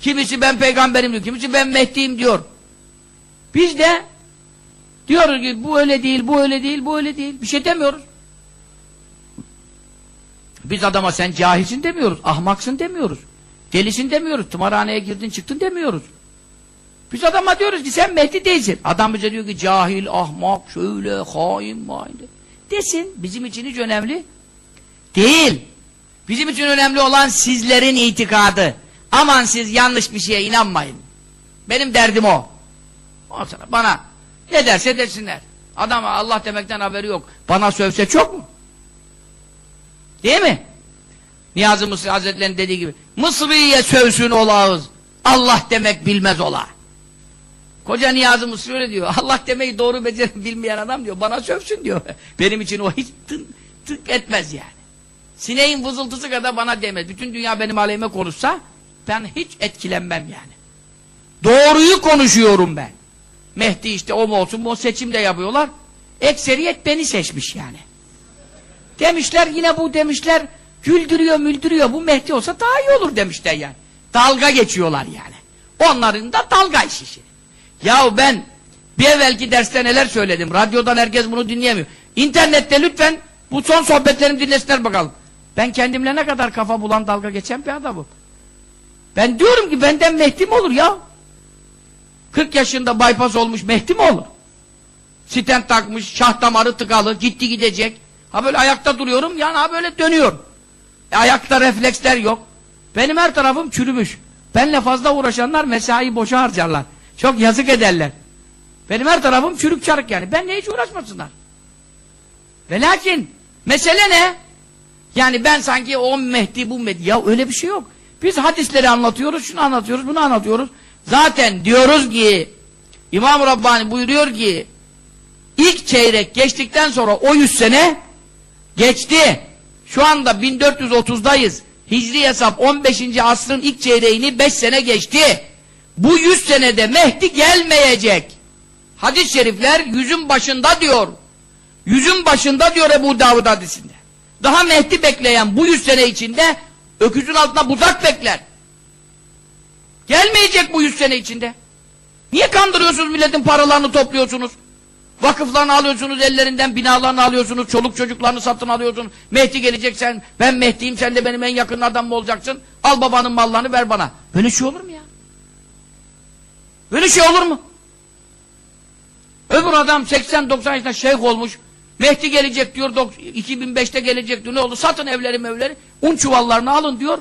kimisi ben peygamberim diyor, kimisi ben Mehdi'yim diyor. Biz de diyoruz ki bu öyle değil, bu öyle değil, bu öyle değil. Bir şey demiyoruz. Biz adama sen cahilsin demiyoruz, ahmaksın demiyoruz. Delisin demiyoruz, tımarhaneye girdin çıktın demiyoruz. Biz adama diyoruz ki sen Mehdi değilsin. Adam bize diyor ki cahil, ahmak, şöyle, hain, main. Desin, bizim için hiç önemli değil. Bizim için önemli olan sizlerin itikadı. Aman siz yanlış bir şeye inanmayın. Benim derdim o. Sonra bana ne derse desinler. Adam Allah demekten haberi yok. Bana sövse çok mu? Değil mi? Niyazi Mısri Hazretleri'nin dediği gibi Mısri'ye sövsün olağız. Allah demek bilmez ola. Koca Niyazi Mısri öyle diyor. Allah demeyi doğru becerim bilmeyen adam diyor. Bana sövsün diyor. Benim için o hiç tık, tık etmez yani. Sineğin vızıltısı kadar bana demez. Bütün dünya benim aleyhime konuşsa ben hiç etkilenmem yani. Doğruyu konuşuyorum ben. Mehdi işte o mu olsun bu seçim de yapıyorlar. Ekseriyet beni seçmiş yani. Demişler yine bu demişler güldürüyor müldürüyor bu Mehdi olsa daha iyi olur demişler yani. Dalga geçiyorlar yani. Onların da dalga işi. Yahu ben bir evvelki derste neler söyledim. Radyodan herkes bunu dinleyemiyor. İnternette lütfen bu son sohbetlerimi dinlesinler bakalım. Ben kendimle ne kadar kafa bulan dalga geçen bir adamım. Ben diyorum ki benden Mehdi mi olur ya? 40 yaşında bypass olmuş Mehdi mi olur? Stent takmış, şah damarı tıkalı, gitti gidecek. Ha böyle ayakta duruyorum, yani ha böyle dönüyorum. E, ayakta refleksler yok. Benim her tarafım çürümüş. Benle fazla uğraşanlar mesai boşa harcarlar. Çok yazık ederler. Benim her tarafım çürük çarık yani. Benle hiç uğraşmasınlar. Ve lakin mesele ne? Yani ben sanki o Mehdi bu Mehdi. Ya öyle bir şey yok. Biz hadisleri anlatıyoruz, şunu anlatıyoruz, bunu anlatıyoruz. Zaten diyoruz ki İmam Rabbani buyuruyor ki ilk çeyrek geçtikten sonra o yüz sene geçti. Şu anda 1430'dayız. Hicri hesap 15. asrın ilk çeyreğini 5 sene geçti. Bu 100 senede Mehdi gelmeyecek. Hadis-i şerifler yüzün başında diyor. Yüzün başında diyor Ebu Davud hadisinde. Daha Mehdi bekleyen bu 100 sene içinde öküzün altında buzak bekler. Gelmeyecek bu 100 sene içinde. Niye kandırıyorsunuz milletin paralarını topluyorsunuz? Vakıflarını alıyorsunuz ellerinden, binalarını alıyorsunuz, çoluk çocuklarını satın alıyorsunuz. Mehdi gelecek sen, ben Mehdi'yim, sen de benim en yakın adam mı olacaksın? Al babanın mallarını ver bana. Böyle şey olur mu ya? Böyle şey olur mu? Öbür adam 80-90 yaşında şeyh olmuş. Mehdi gelecek diyor, 2005'te gelecek diyor. Ne oldu? Satın evleri mevleri, un çuvallarını alın diyor.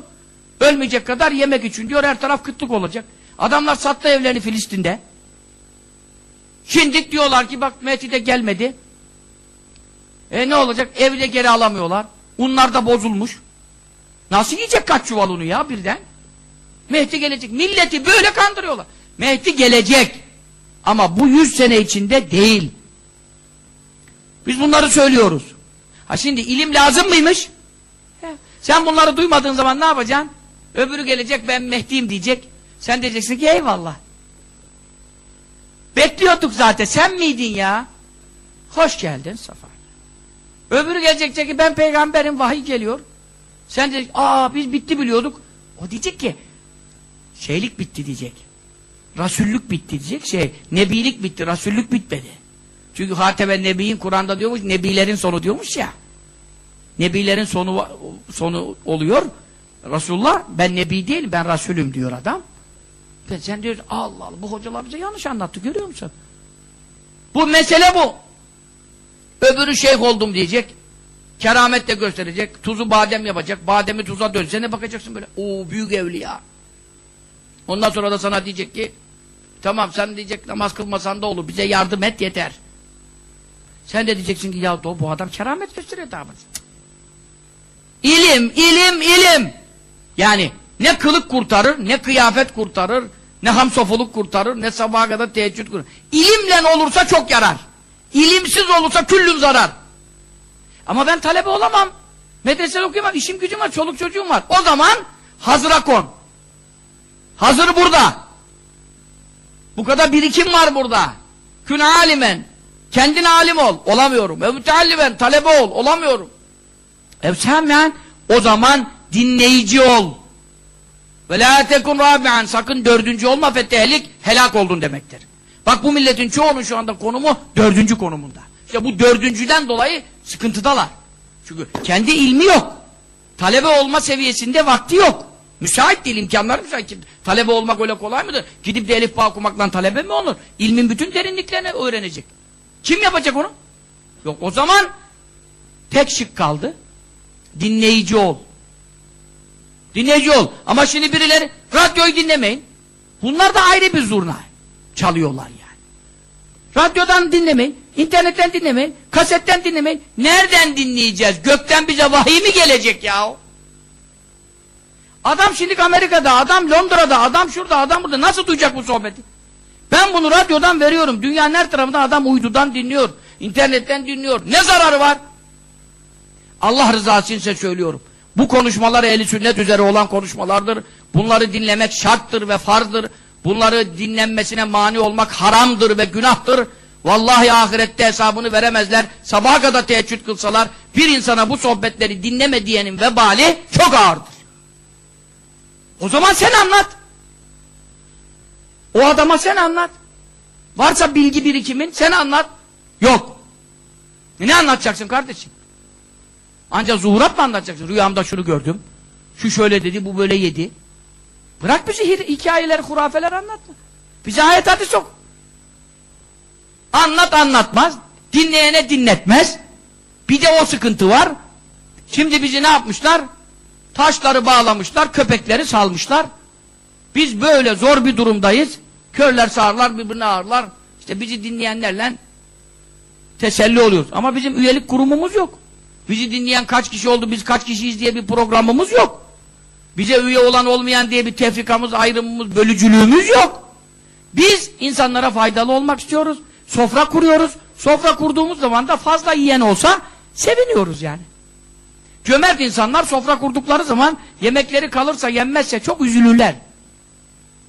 Ölmeyecek kadar yemek için diyor, her taraf kıtlık olacak. Adamlar sattı evlerini Filistin'de. Şimdi diyorlar ki bak Mehdi de gelmedi. E ne olacak? Evi de geri alamıyorlar. Unlar da bozulmuş. Nasıl yiyecek kaç çuval unu ya birden? Mehdi gelecek. Milleti böyle kandırıyorlar. Mehdi gelecek. Ama bu yüz sene içinde değil. Biz bunları söylüyoruz. Ha şimdi ilim lazım mıymış? He. Sen bunları duymadığın zaman ne yapacaksın? Öbürü gelecek ben Mehdi'yim diyecek. Sen diyeceksin ki eyvallah. Bekliyorduk zaten. Sen miydin ya? Hoş geldin Safa. Öbürü gelecek ki ben peygamberim vahiy geliyor. Sen diyecek aa biz bitti biliyorduk. O diyecek ki şeylik bitti diyecek. Rasullük bitti diyecek şey. Nebilik bitti. Rasullük bitmedi. Çünkü Hatemen Nebi'in Kur'an'da diyormuş nebilerin sonu diyormuş ya. Nebilerin sonu sonu oluyor. Resulullah ben nebi değilim ben Resulüm diyor adam. Ben sen diyorsun Allah Allah bu hocalar bize yanlış anlattı görüyor musun? Bu mesele bu. Öbürü şeyh oldum diyecek. Keramet de gösterecek. Tuzu badem yapacak. Bademi tuza dönsene bakacaksın böyle. Oo büyük evliya. Ondan sonra da sana diyecek ki tamam sen diyecek namaz kılmasan da olur. Bize yardım et yeter. Sen de diyeceksin ki ya bu adam keramet gösteriyor daha İlim, ilim, ilim. Yani ne kılık kurtarır, ne kıyafet kurtarır, ne hamsofuluk kurtarır, ne sabaha kadar teheccüd kurtarır. İlimle olursa çok yarar. İlimsiz olursa küllün zarar. Ama ben talebe olamam. Medresede okuyamam, işim gücüm var, çoluk çocuğum var. O zaman hazıra kon. Hazır burada. Bu kadar birikim var burada. Kün alimen. Kendin alim ol. Olamıyorum. Ve müteallimen. Talebe ol. Olamıyorum. Efsemen o zaman dinleyici ol. Ve la tekun rabi'an sakın dördüncü olma fetehlik helak oldun demektir. Bak bu milletin çoğunun şu anda konumu dördüncü konumunda. İşte bu dördüncüden dolayı sıkıntıdalar. Çünkü kendi ilmi yok. Talebe olma seviyesinde vakti yok. Müsait değil, imkanları müsait. Talebe olmak öyle kolay mıdır? Gidip de elif bağ okumakla talebe mi olur? İlmin bütün derinliklerini öğrenecek. Kim yapacak onu? Yok o zaman tek şık kaldı. Dinleyici ol. Dinleyici ol. Ama şimdi birileri radyoyu dinlemeyin. Bunlar da ayrı bir zurna. Çalıyorlar yani. Radyodan dinlemeyin, internetten dinlemeyin, kasetten dinlemeyin. Nereden dinleyeceğiz? Gökten bize vahiy mi gelecek ya? Adam şimdi Amerika'da, adam Londra'da, adam şurada, adam burada. Nasıl duyacak bu sohbeti? Ben bunu radyodan veriyorum. Dünyanın her tarafından adam uydudan dinliyor. internetten dinliyor. Ne zararı var? Allah rızası için söylüyorum. Bu konuşmalar ehli sünnet üzere olan konuşmalardır. Bunları dinlemek şarttır ve farzdır. Bunları dinlenmesine mani olmak haramdır ve günahtır. Vallahi ahirette hesabını veremezler. Sabaha kadar teheccüd kılsalar bir insana bu sohbetleri dinleme diyenin vebali çok ağırdır. O zaman sen anlat. O adama sen anlat. Varsa bilgi birikimin sen anlat. Yok. E ne anlatacaksın kardeşim? Ancak zuhurat mı anlatacaksın? Rüyamda şunu gördüm. Şu şöyle dedi, bu böyle yedi. Bırak bizi hikayeler, hurafeler anlatma. Bize ayet hadis yok. Anlat anlatmaz. Dinleyene dinletmez. Bir de o sıkıntı var. Şimdi bizi ne yapmışlar? Taşları bağlamışlar, köpekleri salmışlar. Biz böyle zor bir durumdayız. Körler sağırlar, birbirine ağırlar. İşte bizi dinleyenlerle teselli oluyoruz. Ama bizim üyelik kurumumuz yok. Bizi dinleyen kaç kişi oldu, biz kaç kişiyiz diye bir programımız yok. Bize üye olan olmayan diye bir tefrikamız, ayrımımız, bölücülüğümüz yok. Biz insanlara faydalı olmak istiyoruz. Sofra kuruyoruz. Sofra kurduğumuz zaman da fazla yiyen olsa seviniyoruz yani. Cömert insanlar sofra kurdukları zaman yemekleri kalırsa yenmezse çok üzülürler.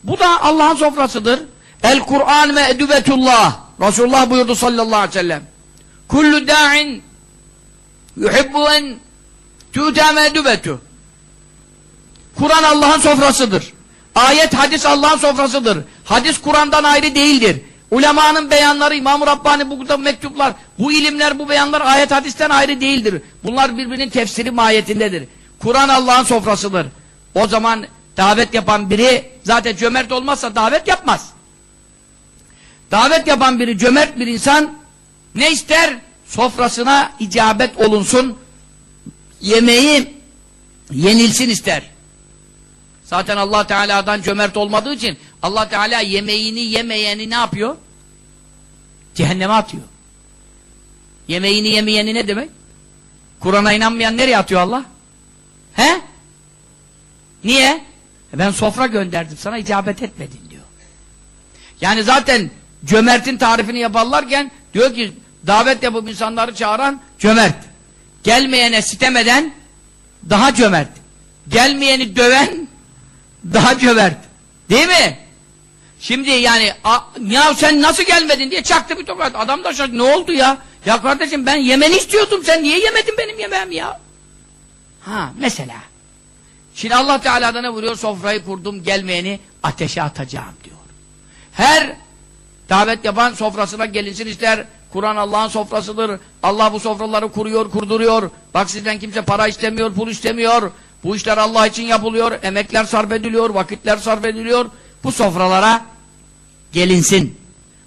Bu da Allah'ın sofrasıdır. El Kur'an ve edübetullah. Resulullah buyurdu sallallahu aleyhi ve sellem. Kullu da'in yuhibbu en tu'teme edübetu. Kur'an Allah'ın sofrasıdır. Ayet, hadis Allah'ın sofrasıdır. Hadis Kur'an'dan ayrı değildir. Ulemanın beyanları, İmam-ı Rabbani, bu mektuplar, bu ilimler, bu beyanlar ayet hadisten ayrı değildir. Bunlar birbirinin tefsiri mahiyetindedir. Kur'an Allah'ın sofrasıdır. O zaman davet yapan biri zaten cömert olmazsa davet yapmaz. Davet yapan biri cömert bir insan ne ister? Sofrasına icabet olunsun, yemeği yenilsin ister. Zaten Allah Teala'dan cömert olmadığı için Allah Teala yemeğini yemeyeni ne yapıyor? Cehenneme atıyor. Yemeğini yemeyeni ne demek? Kur'an'a inanmayan nereye atıyor Allah? He? Niye? E ben sofra gönderdim sana icabet etmedin diyor. Yani zaten cömertin tarifini yaparlarken diyor ki davet yapıp insanları çağıran cömert. Gelmeyene sitemeden daha cömert. Gelmeyeni döven daha cömert. Değil mi? Şimdi yani ya sen nasıl gelmedin diye çaktı bir tokat. Adam da şaşırdı. Ne oldu ya? Ya kardeşim ben yemeni istiyordum. Sen niye yemedin benim yemeğimi ya? Ha mesela. Şimdi Allah Teala'da ne vuruyor? Sofrayı kurdum gelmeyeni ateşe atacağım diyor. Her davet yapan sofrasına gelinsin ister. Kur'an Allah'ın sofrasıdır. Allah bu sofraları kuruyor, kurduruyor. Bak sizden kimse para istemiyor, pul istemiyor. Bu işler Allah için yapılıyor. Emekler sarf ediliyor, vakitler sarf ediliyor. Bu sofralara gelinsin.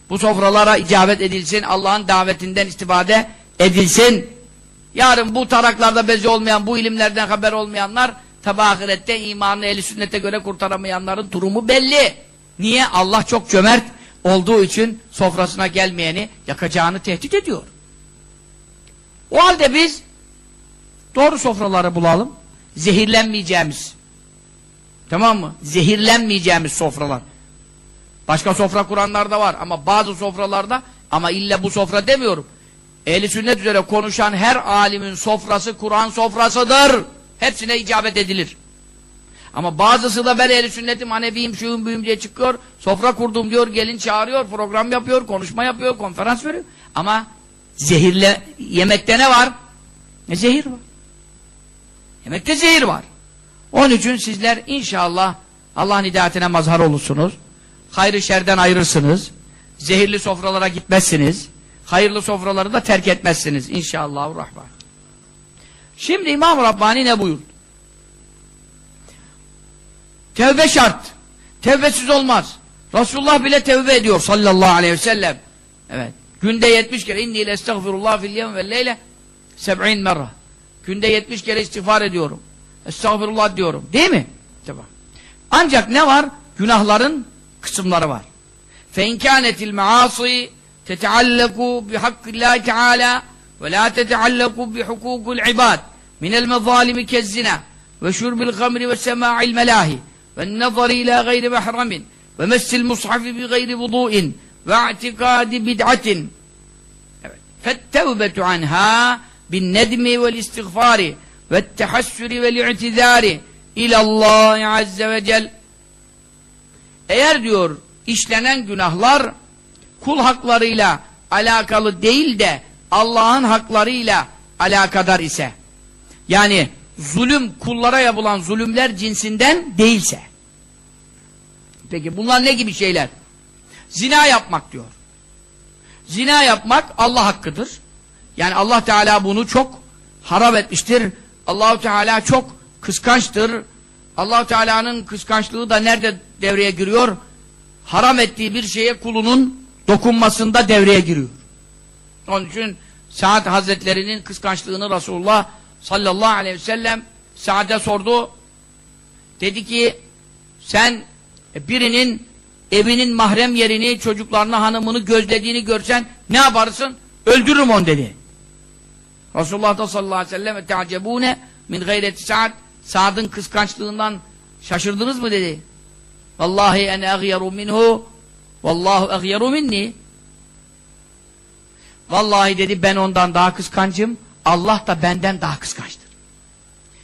Bu sofralara icabet edilsin. Allah'ın davetinden istifade edilsin. Yarın bu taraklarda bezi olmayan, bu ilimlerden haber olmayanlar tabi ahirette imanı eli sünnete göre kurtaramayanların durumu belli. Niye? Allah çok cömert olduğu için sofrasına gelmeyeni yakacağını tehdit ediyor. O halde biz doğru sofraları bulalım. Zehirlenmeyeceğimiz. Tamam mı? Zehirlenmeyeceğimiz sofralar. Başka sofra kuranlar da var ama bazı sofralarda ama illa bu sofra demiyorum. Ehli sünnet üzere konuşan her alimin sofrası Kur'an sofrasıdır. Hepsine icabet edilir. Ama bazısı da ben ehli sünnetim, Hanefiyim, şuyum, büyüm diye çıkıyor. Sofra kurdum diyor, gelin çağırıyor, program yapıyor, konuşma yapıyor, konferans veriyor. Ama zehirle, yemekte ne var? Ne zehir var? Yemekte zehir var. Onun için sizler inşallah Allah'ın hidayetine mazhar olursunuz. Hayrı şerden ayırırsınız. Zehirli sofralara gitmezsiniz. Hayırlı sofraları da terk etmezsiniz. İnşallahurrahman. Şimdi İmam Rabbani ne buyurdu? Tevbe şart. Tevbesiz olmaz. Resulullah bile tevbe ediyor sallallahu aleyhi ve sellem. Evet. Günde 70 kere inni ile estağfirullah fil yevm ve leyle seb'in merra. Günde 70 kere istiğfar ediyorum. Estağfirullah diyorum. Değil mi? Tamam. Ancak ne var? Günahların kısımları var. فَاِنْ كَانَتِ الْمَعَاصِي تَتَعَلَّقُ بِحَقِّ اللّٰهِ تَعَالَى ve la teteallekû bihukûkul ibad minel mezalimi kezzina ve şurbil gamri ve sema'il melahi ve nazari ila gayri mehremin ve messil mushafi bi gayri vudu'in ve i'tikadi bid'atin evet. fettevbetu anha bin nedmi vel istiğfari ve tehassürü vel i'tidari ilallahi azze ve cel eğer diyor işlenen günahlar kul haklarıyla alakalı değil de Allah'ın haklarıyla alakadar ise yani zulüm kullara yapılan zulümler cinsinden değilse peki bunlar ne gibi şeyler? Zina yapmak diyor. Zina yapmak Allah hakkıdır. Yani Allah Teala bunu çok harap etmiştir. Allahu Teala çok kıskançtır. Allahu Teala'nın kıskançlığı da nerede devreye giriyor? Haram ettiği bir şeye kulunun dokunmasında devreye giriyor. Onun için Sa'd Hazretlerinin kıskançlığını Resulullah sallallahu aleyhi ve sellem Sa'd'e sordu. Dedi ki sen birinin evinin mahrem yerini, çocuklarını, hanımını gözlediğini görsen ne yaparsın? Öldürürüm onu dedi. Resulullah da sallallahu aleyhi ve sellem te'acebune min gayreti Sa'd Sa'd'ın kıskançlığından şaşırdınız mı dedi. Vallahi en agyeru minhu vallahu agyeru minni Vallahi dedi ben ondan daha kıskancım Allah da benden daha kıskançtır.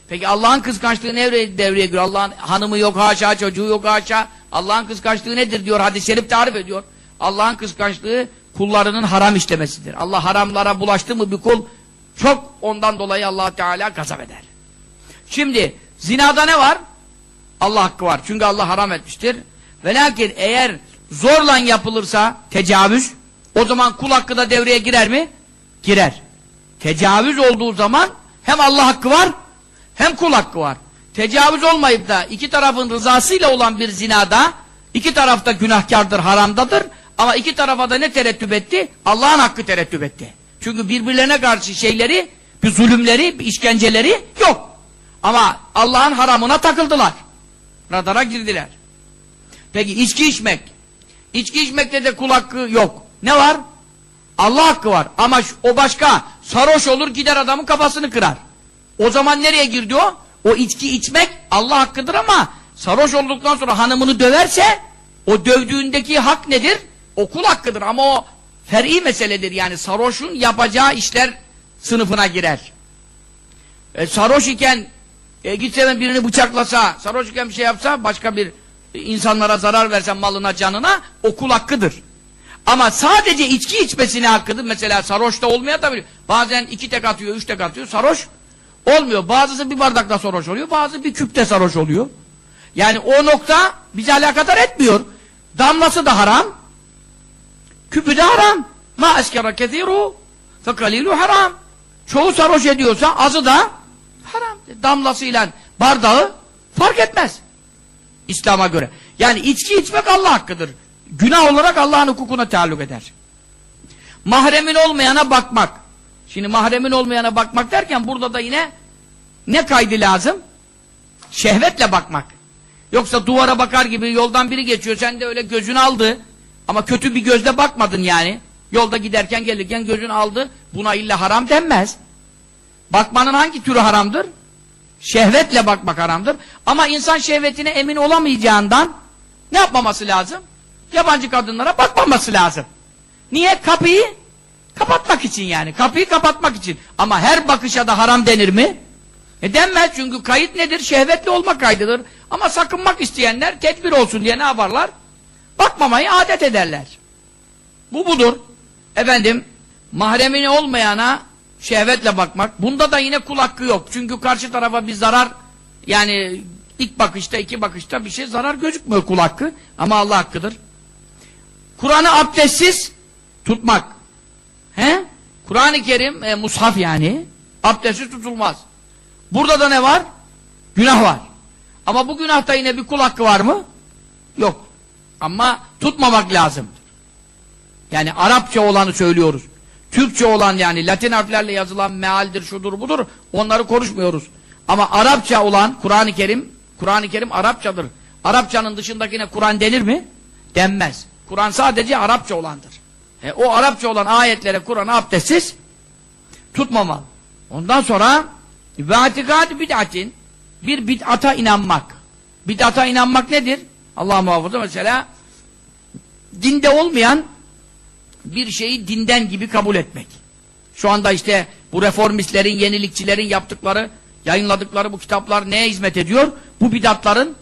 Peki Allah'ın kıskançlığı ne devreye giriyor? Allah'ın hanımı yok haşa, çocuğu yok haşa. Allah'ın kıskançlığı nedir diyor hadis-i şerif tarif ediyor. Allah'ın kıskançlığı kullarının haram işlemesidir. Allah haramlara bulaştı mı bir kul çok ondan dolayı allah Teala gazap eder. Şimdi zinada ne var? Allah hakkı var. Çünkü Allah haram etmiştir. Ve lakin eğer zorla yapılırsa tecavüz o zaman kul hakkı da devreye girer mi? Girer. Tecavüz olduğu zaman hem Allah hakkı var hem kul hakkı var. Tecavüz olmayıp da iki tarafın rızasıyla olan bir zinada iki tarafta günahkardır, haramdadır ama iki tarafa da ne terettüp etti? Allah'ın hakkı terettüp etti. Çünkü birbirlerine karşı şeyleri, bir zulümleri, bir işkenceleri yok. Ama Allah'ın haramına takıldılar. Radara girdiler. Peki içki içmek. İçki içmekte de kul hakkı yok. Ne var? Allah hakkı var. Ama o başka. Sarhoş olur gider adamın kafasını kırar. O zaman nereye girdi o? O içki içmek Allah hakkıdır ama sarhoş olduktan sonra hanımını döverse o dövdüğündeki hak nedir? O kul hakkıdır ama o fer'i meseledir. Yani sarhoşun yapacağı işler sınıfına girer. E, sarhoş iken e, gitse birini bıçaklasa, sarhoş iken bir şey yapsa başka bir insanlara zarar verse malına canına o kul hakkıdır. Ama sadece içki içmesine hakkıdır. Mesela sarhoş da olmayabilir. Bazen iki tek atıyor, üç tek atıyor. Sarhoş olmuyor. Bazısı bir bardakta sarhoş oluyor. Bazı bir küpte sarhoş oluyor. Yani o nokta bizi alakadar etmiyor. Damlası da haram. Küpü de haram. Ma eskera kethiru fekalilu haram. Çoğu sarhoş ediyorsa azı da haram. Damlasıyla bardağı fark etmez. İslam'a göre. Yani içki içmek Allah hakkıdır. Günah olarak Allah'ın hukukuna taalluk eder. Mahremin olmayana bakmak. Şimdi mahremin olmayana bakmak derken burada da yine ne kaydı lazım? Şehvetle bakmak. Yoksa duvara bakar gibi yoldan biri geçiyor sen de öyle gözün aldı. Ama kötü bir gözle bakmadın yani. Yolda giderken gelirken gözün aldı. Buna illa haram denmez. Bakmanın hangi türü haramdır? Şehvetle bakmak haramdır. Ama insan şehvetine emin olamayacağından ne yapmaması lazım? Yabancı kadınlara bakmaması lazım. Niye? Kapıyı kapatmak için yani. Kapıyı kapatmak için. Ama her bakışa da haram denir mi? E denmez çünkü kayıt nedir? Şehvetli olmak kaydıdır. Ama sakınmak isteyenler tedbir olsun diye ne yaparlar? Bakmamayı adet ederler. Bu budur. Efendim, mahremini olmayana şehvetle bakmak. Bunda da yine kul hakkı yok. Çünkü karşı tarafa bir zarar yani ilk bakışta iki bakışta bir şey zarar gözükmüyor kul hakkı. Ama Allah hakkıdır. Kur'an'ı abdestsiz tutmak. He? Kur'an-ı Kerim, e, mushaf yani, abdestsiz tutulmaz. Burada da ne var? Günah var. Ama bu günahta yine bir kul hakkı var mı? Yok. Ama tutmamak lazım. Yani Arapça olanı söylüyoruz. Türkçe olan yani Latin harflerle yazılan mealdir, şudur budur. Onları konuşmuyoruz. Ama Arapça olan Kur'an-ı Kerim, Kur'an-ı Kerim Arapçadır. Arapçanın dışındakine Kur'an denir mi? Denmez. Kur'an sadece Arapça olandır. E, o Arapça olan ayetlere Kur'an'ı abdestsiz tutmamalı. Ondan sonra ve atikad bid'atin bir bid'ata inanmak. Bid'ata inanmak nedir? Allah muhafaza mesela dinde olmayan bir şeyi dinden gibi kabul etmek. Şu anda işte bu reformistlerin, yenilikçilerin yaptıkları, yayınladıkları bu kitaplar neye hizmet ediyor? Bu bidatların,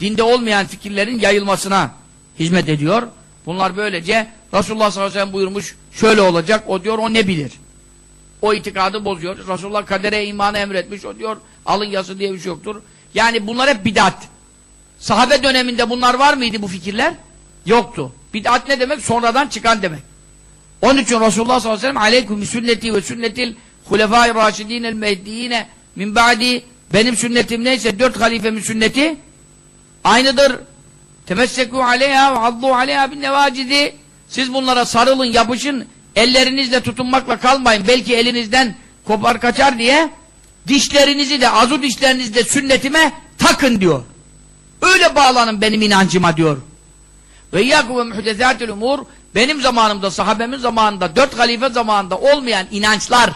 dinde olmayan fikirlerin yayılmasına hizmet ediyor. Bunlar böylece Resulullah sallallahu aleyhi ve sellem buyurmuş, şöyle olacak, o diyor, o ne bilir? O itikadı bozuyor. Resulullah kadere imanı emretmiş, o diyor, alın yası diye bir şey yoktur. Yani bunlar hep bidat. Sahabe döneminde bunlar var mıydı bu fikirler? Yoktu. Bid'at ne demek? Sonradan çıkan demek. Onun için Resulullah sallallahu aleyhi ve sellem aleyküm sünneti ve sünnetil hulefai raşidînel mehdiyine min ba'di benim sünnetim neyse dört halifemin sünneti aynıdır. Temessekû aleyha ve haddu aleyha bin nevacidi siz bunlara sarılın, yapışın ellerinizle tutunmakla kalmayın. Belki elinizden kopar kaçar diye dişlerinizi de, azu dişlerinizi de sünnetime takın diyor. Öyle bağlanın benim inancıma diyor. Ve iyyâkum ve muhdesâtil umur benim zamanımda, sahabemin zamanında, dört halife zamanında olmayan inançlar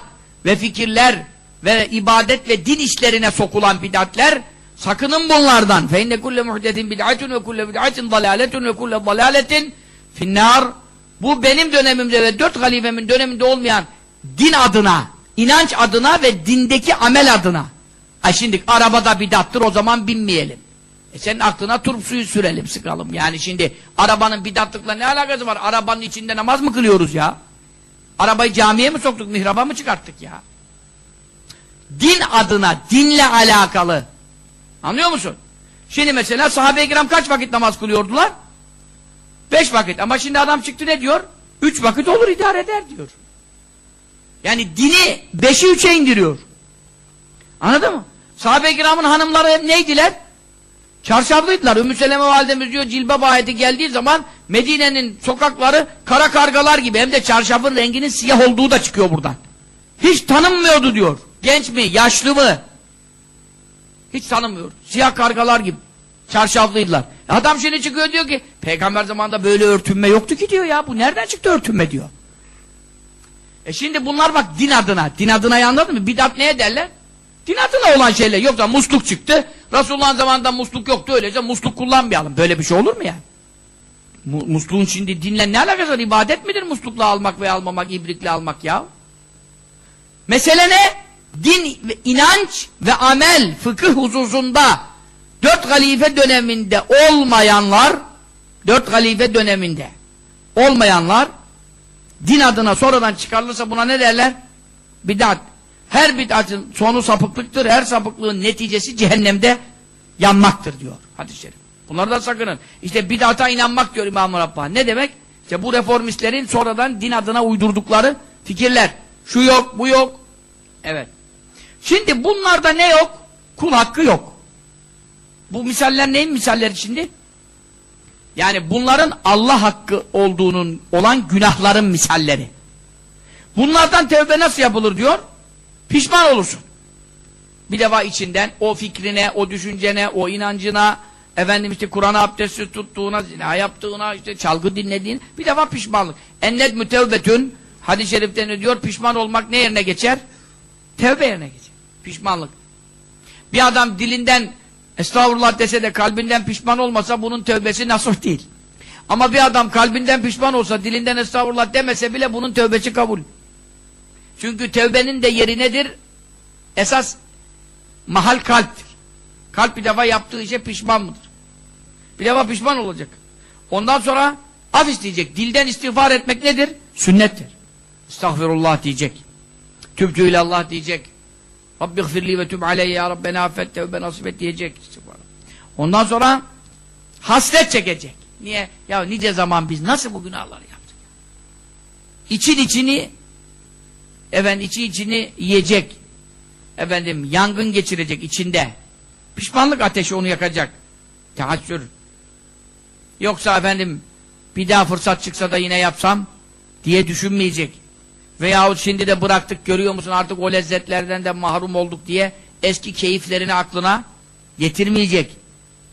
ve fikirler ve ibadet ve din işlerine sokulan bidatler sakının bunlardan. Fe inne kulle muhdetin bid'atun ve kulle bid'atin dalâletun ve kulle dalâletin finnâr bu benim dönemimde ve dört halifemin döneminde olmayan din adına, inanç adına ve dindeki amel adına. Ay şimdi arabada bidattır o zaman binmeyelim. E senin aklına turp suyu sürelim, sıkalım. Yani şimdi arabanın bidatlıkla ne alakası var? Arabanın içinde namaz mı kılıyoruz ya? Arabayı camiye mi soktuk, mihraba mı çıkarttık ya? Din adına, dinle alakalı. Anlıyor musun? Şimdi mesela sahabe-i kiram kaç vakit namaz kılıyordular? Beş vakit. Ama şimdi adam çıktı ne diyor? Üç vakit olur idare eder diyor. Yani dini beşi üçe indiriyor. Anladın mı? Sahabe-i kiramın hanımları neydiler? Çarşaflıydılar. Ümmü Seleme validemiz diyor cilbab ayeti geldiği zaman Medine'nin sokakları kara kargalar gibi hem de çarşafın renginin siyah olduğu da çıkıyor buradan. Hiç tanınmıyordu diyor. Genç mi, yaşlı mı? Hiç tanımıyor. Siyah kargalar gibi. Çarşaflıydılar. Adam şimdi çıkıyor diyor ki peygamber zamanında böyle örtünme yoktu ki diyor ya. Bu nereden çıktı örtünme diyor. E şimdi bunlar bak din adına. Din adına anladın mı? Bidat neye derler? Din adına olan şeyler. Yoksa musluk çıktı. Resulullah'ın zamanında musluk yoktu öylece musluk kullanmayalım. Böyle bir şey olur mu yani? Mu musluğun şimdi dinle ne alakası var? İbadet midir muslukla almak veya almamak, ibrikle almak ya? Mesele ne? Din, ve inanç ve amel, fıkıh hususunda dört halife döneminde olmayanlar dört halife döneminde olmayanlar din adına sonradan çıkarılırsa buna ne derler? Bidat. Her bid'atın sonu sapıklıktır. Her sapıklığın neticesi cehennemde yanmaktır diyor hadis-i şerif. Bunlardan sakının. İşte bid'ata inanmak diyor İmam-ı. Ne demek? İşte bu reformistlerin sonradan din adına uydurdukları fikirler. Şu yok, bu yok. Evet. Şimdi bunlarda ne yok? Kul hakkı yok. Bu misaller neyin misalleri şimdi? Yani bunların Allah hakkı olduğunun olan günahların misalleri. Bunlardan tevbe nasıl yapılır diyor? Pişman olursun. Bir defa içinden o fikrine, o düşüncene, o inancına, efendim işte Kur'an'a abdestsiz tuttuğuna, zina yaptığına, işte çalgı dinlediğin bir defa pişmanlık. Ennet mütevbetün hadis-i şerifte ne diyor? Pişman olmak ne yerine geçer? Tevbe yerine geçer. Pişmanlık. Bir adam dilinden estağfurullah dese de kalbinden pişman olmasa bunun tövbesi nasuh değil. Ama bir adam kalbinden pişman olsa dilinden estağfurullah demese bile bunun tövbesi kabul. Çünkü tevbenin de yeri nedir? Esas mahal kalptir. Kalp bir defa yaptığı işe pişman mıdır? Bir defa pişman olacak. Ondan sonra af isteyecek. Dilden istiğfar etmek nedir? Sünnettir. Estağfirullah diyecek. Tübtü ilallah diyecek. Rabbi gfirli ve tüb aleyye ya Rabbena affet tevbe nasip et diyecek. Ondan sonra hasret çekecek. Niye? Ya nice zaman biz nasıl bu günahları yaptık? İçin içini efendim içi içini yiyecek. Efendim yangın geçirecek içinde. Pişmanlık ateşi onu yakacak. Tehassür. Yoksa efendim bir daha fırsat çıksa da yine yapsam diye düşünmeyecek. Veyahut şimdi de bıraktık görüyor musun artık o lezzetlerden de mahrum olduk diye eski keyiflerini aklına getirmeyecek.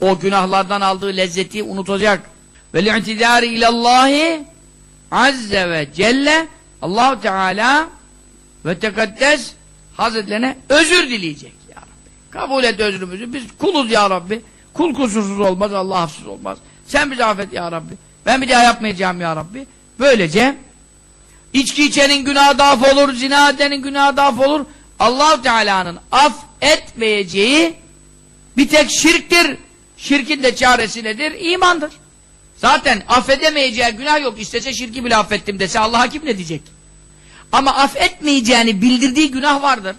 O günahlardan aldığı lezzeti unutacak. Ve li'tidâri ilallâhi azze ve celle Allahu Teala ve tekaddes Hazretlerine özür dileyecek ya Rabbi. Kabul et özrümüzü. Biz kuluz ya Rabbi. Kul kusursuz olmaz, Allah hafsız olmaz. Sen bizi affet ya Rabbi. Ben bir daha yapmayacağım ya Rabbi. Böylece içki içenin günahı da af olur, zina edenin günahı da af olur. allah Teala'nın af etmeyeceği bir tek şirktir. Şirkin de çaresi nedir? İmandır. Zaten affedemeyeceği günah yok. İstese şirki bile affettim dese Allah'a kim ne diyecek? Ama affetmeyeceğini bildirdiği günah vardır.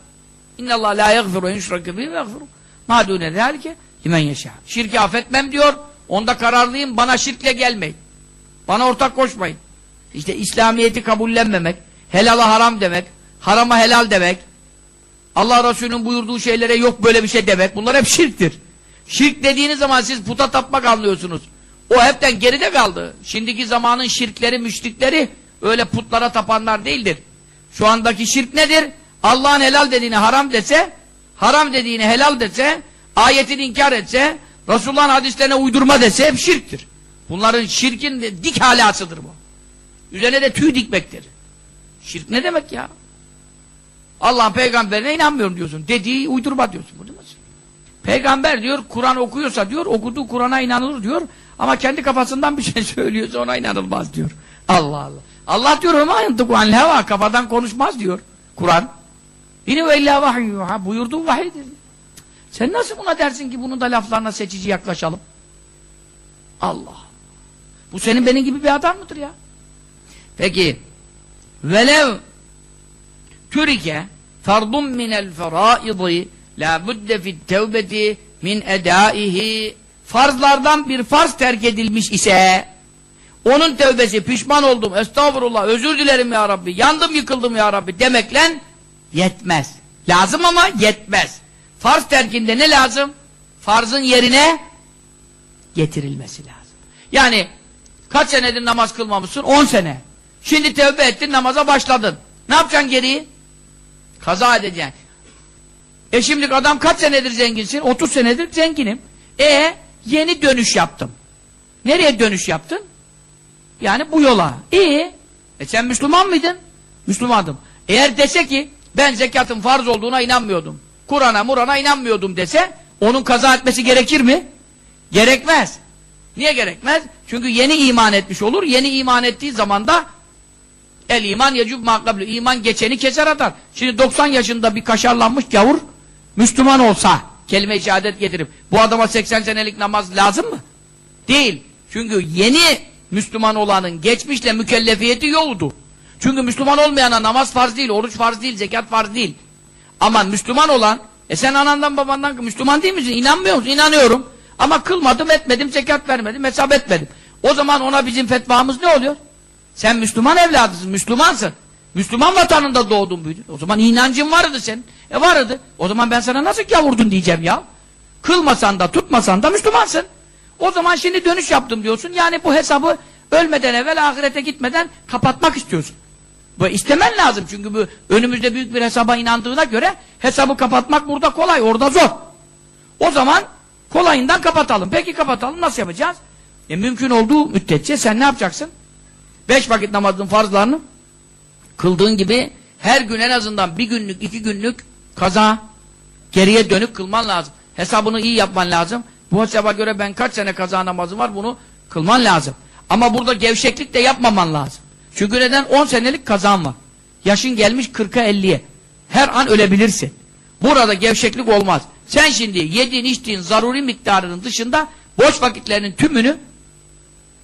İnna Allah la yaghfiru en yushrake bihi yaghfiru ma dune zalike limen yasha. Şirki affetmem diyor. Onda kararlıyım. Bana şirkle gelmeyin. Bana ortak koşmayın. İşte İslamiyeti kabullenmemek, helala haram demek, harama helal demek, Allah Resulü'nün buyurduğu şeylere yok böyle bir şey demek. Bunlar hep şirktir. Şirk dediğiniz zaman siz puta tapmak anlıyorsunuz. O hepten geride kaldı. Şimdiki zamanın şirkleri, müşrikleri öyle putlara tapanlar değildir. Şu andaki şirk nedir? Allah'ın helal dediğini haram dese, haram dediğini helal dese, ayetini inkar etse, Resulullah'ın hadislerine uydurma dese hep şirktir. Bunların şirkin dik halasıdır bu. Üzerine de tüy dikmektir. Şirk ne demek ya? Allah'ın peygamberine inanmıyorum diyorsun. Dediği uydurma diyorsun. Bu değil mi? Peygamber diyor, Kur'an okuyorsa diyor, okuduğu Kur'an'a inanılır diyor. Ama kendi kafasından bir şey söylüyorsa ona inanılmaz diyor. Allah Allah. Allah diyor ama yantıku an heva kafadan konuşmaz diyor. Kur'an. Yine ve illa vahiy ha buyurduğu vahiydir. Sen nasıl buna dersin ki bunun da laflarına seçici yaklaşalım? Allah. Bu senin benim gibi bir adam mıdır ya? Peki velev türike fardun minel feraidi la budde fit tevbeti min edaihi farzlardan bir farz terk edilmiş ise onun tevbesi pişman oldum estağfurullah özür dilerim ya Rabbi yandım yıkıldım ya Rabbi demekle yetmez. Lazım ama yetmez. Farz terkinde ne lazım? Farzın yerine getirilmesi lazım. Yani kaç senedir namaz kılmamışsın? 10 sene. Şimdi tevbe ettin namaza başladın. Ne yapacaksın geriyi? Kaza edeceksin. E şimdi adam kaç senedir zenginsin? 30 senedir zenginim. E yeni dönüş yaptım. Nereye dönüş yaptın? Yani bu yola. İyi. E sen Müslüman mıydın? Müslümandım. Eğer dese ki ben zekatın farz olduğuna inanmıyordum. Kur'an'a Muran'a inanmıyordum dese onun kaza etmesi gerekir mi? Gerekmez. Niye gerekmez? Çünkü yeni iman etmiş olur. Yeni iman ettiği zaman da el iman yecub makablu. İman geçeni keser atar. Şimdi 90 yaşında bir kaşarlanmış gavur Müslüman olsa kelime-i şehadet getirip bu adama 80 senelik namaz lazım mı? Değil. Çünkü yeni Müslüman olanın geçmişle mükellefiyeti yoktu. Çünkü Müslüman olmayana namaz farz değil, oruç farz değil, zekat farz değil. Ama Müslüman olan, e sen anandan babandan Müslüman değil misin? İnanmıyor musun? İnanıyorum. Ama kılmadım, etmedim, zekat vermedim, hesap etmedim. O zaman ona bizim fetvamız ne oluyor? Sen Müslüman evladısın, Müslümansın. Müslüman vatanında doğdun büyüdün. O zaman inancın vardı senin. E vardı. O zaman ben sana nasıl yavurdun diyeceğim ya. Kılmasan da tutmasan da Müslümansın. O zaman şimdi dönüş yaptım diyorsun. Yani bu hesabı ölmeden evvel ahirete gitmeden kapatmak istiyorsun. Bu istemen lazım çünkü bu önümüzde büyük bir hesaba inandığına göre hesabı kapatmak burada kolay, orada zor. O zaman kolayından kapatalım. Peki kapatalım nasıl yapacağız? E mümkün olduğu müddetçe sen ne yapacaksın? Beş vakit namazın farzlarını kıldığın gibi her gün en azından bir günlük, iki günlük kaza geriye dönük kılman lazım. Hesabını iyi yapman lazım. Bu hesaba göre ben kaç sene kaza namazım var bunu kılman lazım. Ama burada gevşeklik de yapmaman lazım. Çünkü neden? 10 senelik kazan var. Yaşın gelmiş 40'a 50'ye. Her an ölebilirsin. Burada gevşeklik olmaz. Sen şimdi yediğin içtiğin zaruri miktarının dışında boş vakitlerinin tümünü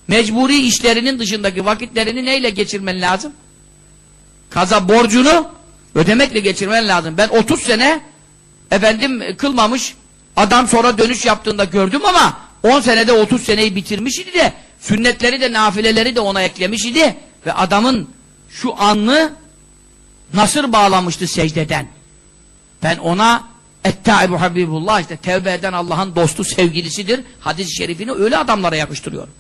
mecburi işlerinin dışındaki vakitlerini neyle geçirmen lazım? Kaza borcunu Ödemekle geçirmen lazım. Ben 30 sene efendim kılmamış adam sonra dönüş yaptığında gördüm ama 10 senede 30 seneyi bitirmiş idi de sünnetleri de nafileleri de ona eklemiş idi ve adamın şu anlı nasır bağlamıştı secdeden. Ben ona Ettaibu Habibullah işte tevbe eden Allah'ın dostu sevgilisidir. Hadis-i şerifini öyle adamlara yakıştırıyorum.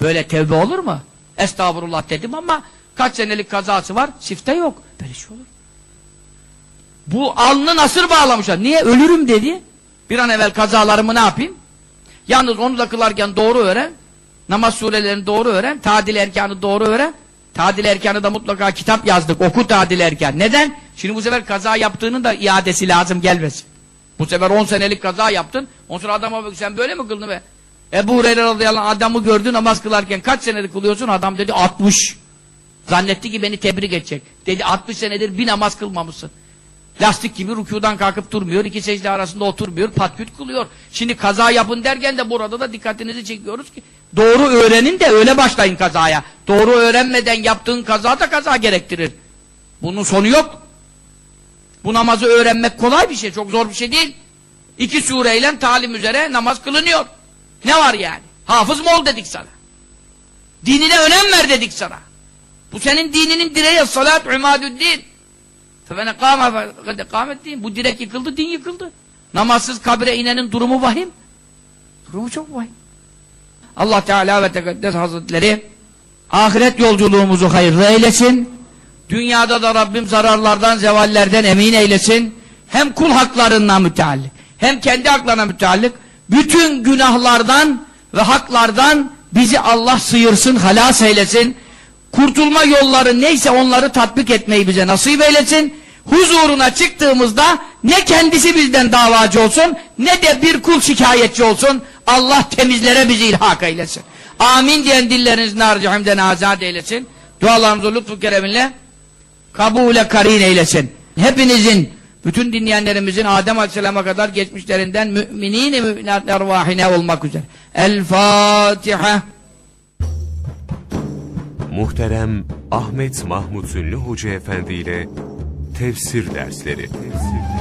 Böyle tevbe olur mu? Estağfurullah dedim ama kaç senelik kazası var? Sifte yok. Böyle şey olur. Bu alnı nasır bağlamışlar. Niye? Ölürüm dedi. Bir an evvel kazalarımı ne yapayım? Yalnız onu da kılarken doğru öğren. Namaz surelerini doğru öğren. Tadil erkanı doğru öğren. Tadil erkanı da mutlaka kitap yazdık. Oku tadil erkan. Neden? Şimdi bu sefer kaza yaptığının da iadesi lazım gelmesin. Bu sefer 10 senelik kaza yaptın. Ondan sonra adama bak sen böyle mi kıldın be? Ebu Hureyre radıyallahu anh adamı gördü namaz kılarken kaç senedir kılıyorsun? Adam dedi 60. Zannetti ki beni tebrik edecek. Dedi 60 senedir bir namaz kılmamışsın. Lastik gibi rükudan kalkıp durmuyor. iki secde arasında oturmuyor. Patküt kılıyor. Şimdi kaza yapın derken de burada da dikkatinizi çekiyoruz ki doğru öğrenin de öyle başlayın kazaya. Doğru öğrenmeden yaptığın kaza da kaza gerektirir. Bunun sonu yok. Bu namazı öğrenmek kolay bir şey. Çok zor bir şey değil. İki sureyle talim üzere namaz kılınıyor. Ne var yani? Hafız mı ol dedik sana. Dinine önem ver dedik sana. Bu senin dininin direği. Salat imadüddin. Fevene kâme fekade kâmeddin. Bu direk yıkıldı, din yıkıldı. Namazsız kabre inenin durumu vahim. Durumu çok vahim. Allah Teala ve Tekaddes Hazretleri ahiret yolculuğumuzu hayırlı eylesin. Dünyada da Rabbim zararlardan, zevallerden emin eylesin. Hem kul haklarına müteallik, hem kendi haklarına müteallik. Bütün günahlardan ve haklardan bizi Allah sıyırsın, halas eylesin. Kurtulma yolları neyse onları tatbik etmeyi bize nasip eylesin. Huzuruna çıktığımızda ne kendisi bizden davacı olsun, ne de bir kul şikayetçi olsun. Allah temizlere bizi ilhak eylesin. Amin diyen dillerinizin harcı hamden azat eylesin. Dualarımızı lütfu kereminle kabule karin eylesin. Hepinizin, bütün dinleyenlerimizin Adem Aleyhisselam'a kadar geçmişlerinden müminin müminat ervahine olmak üzere. El Fatiha. Muhterem Ahmet Mahmut Ünlü Hoca Efendi ile Tefsir Dersleri Tefsir.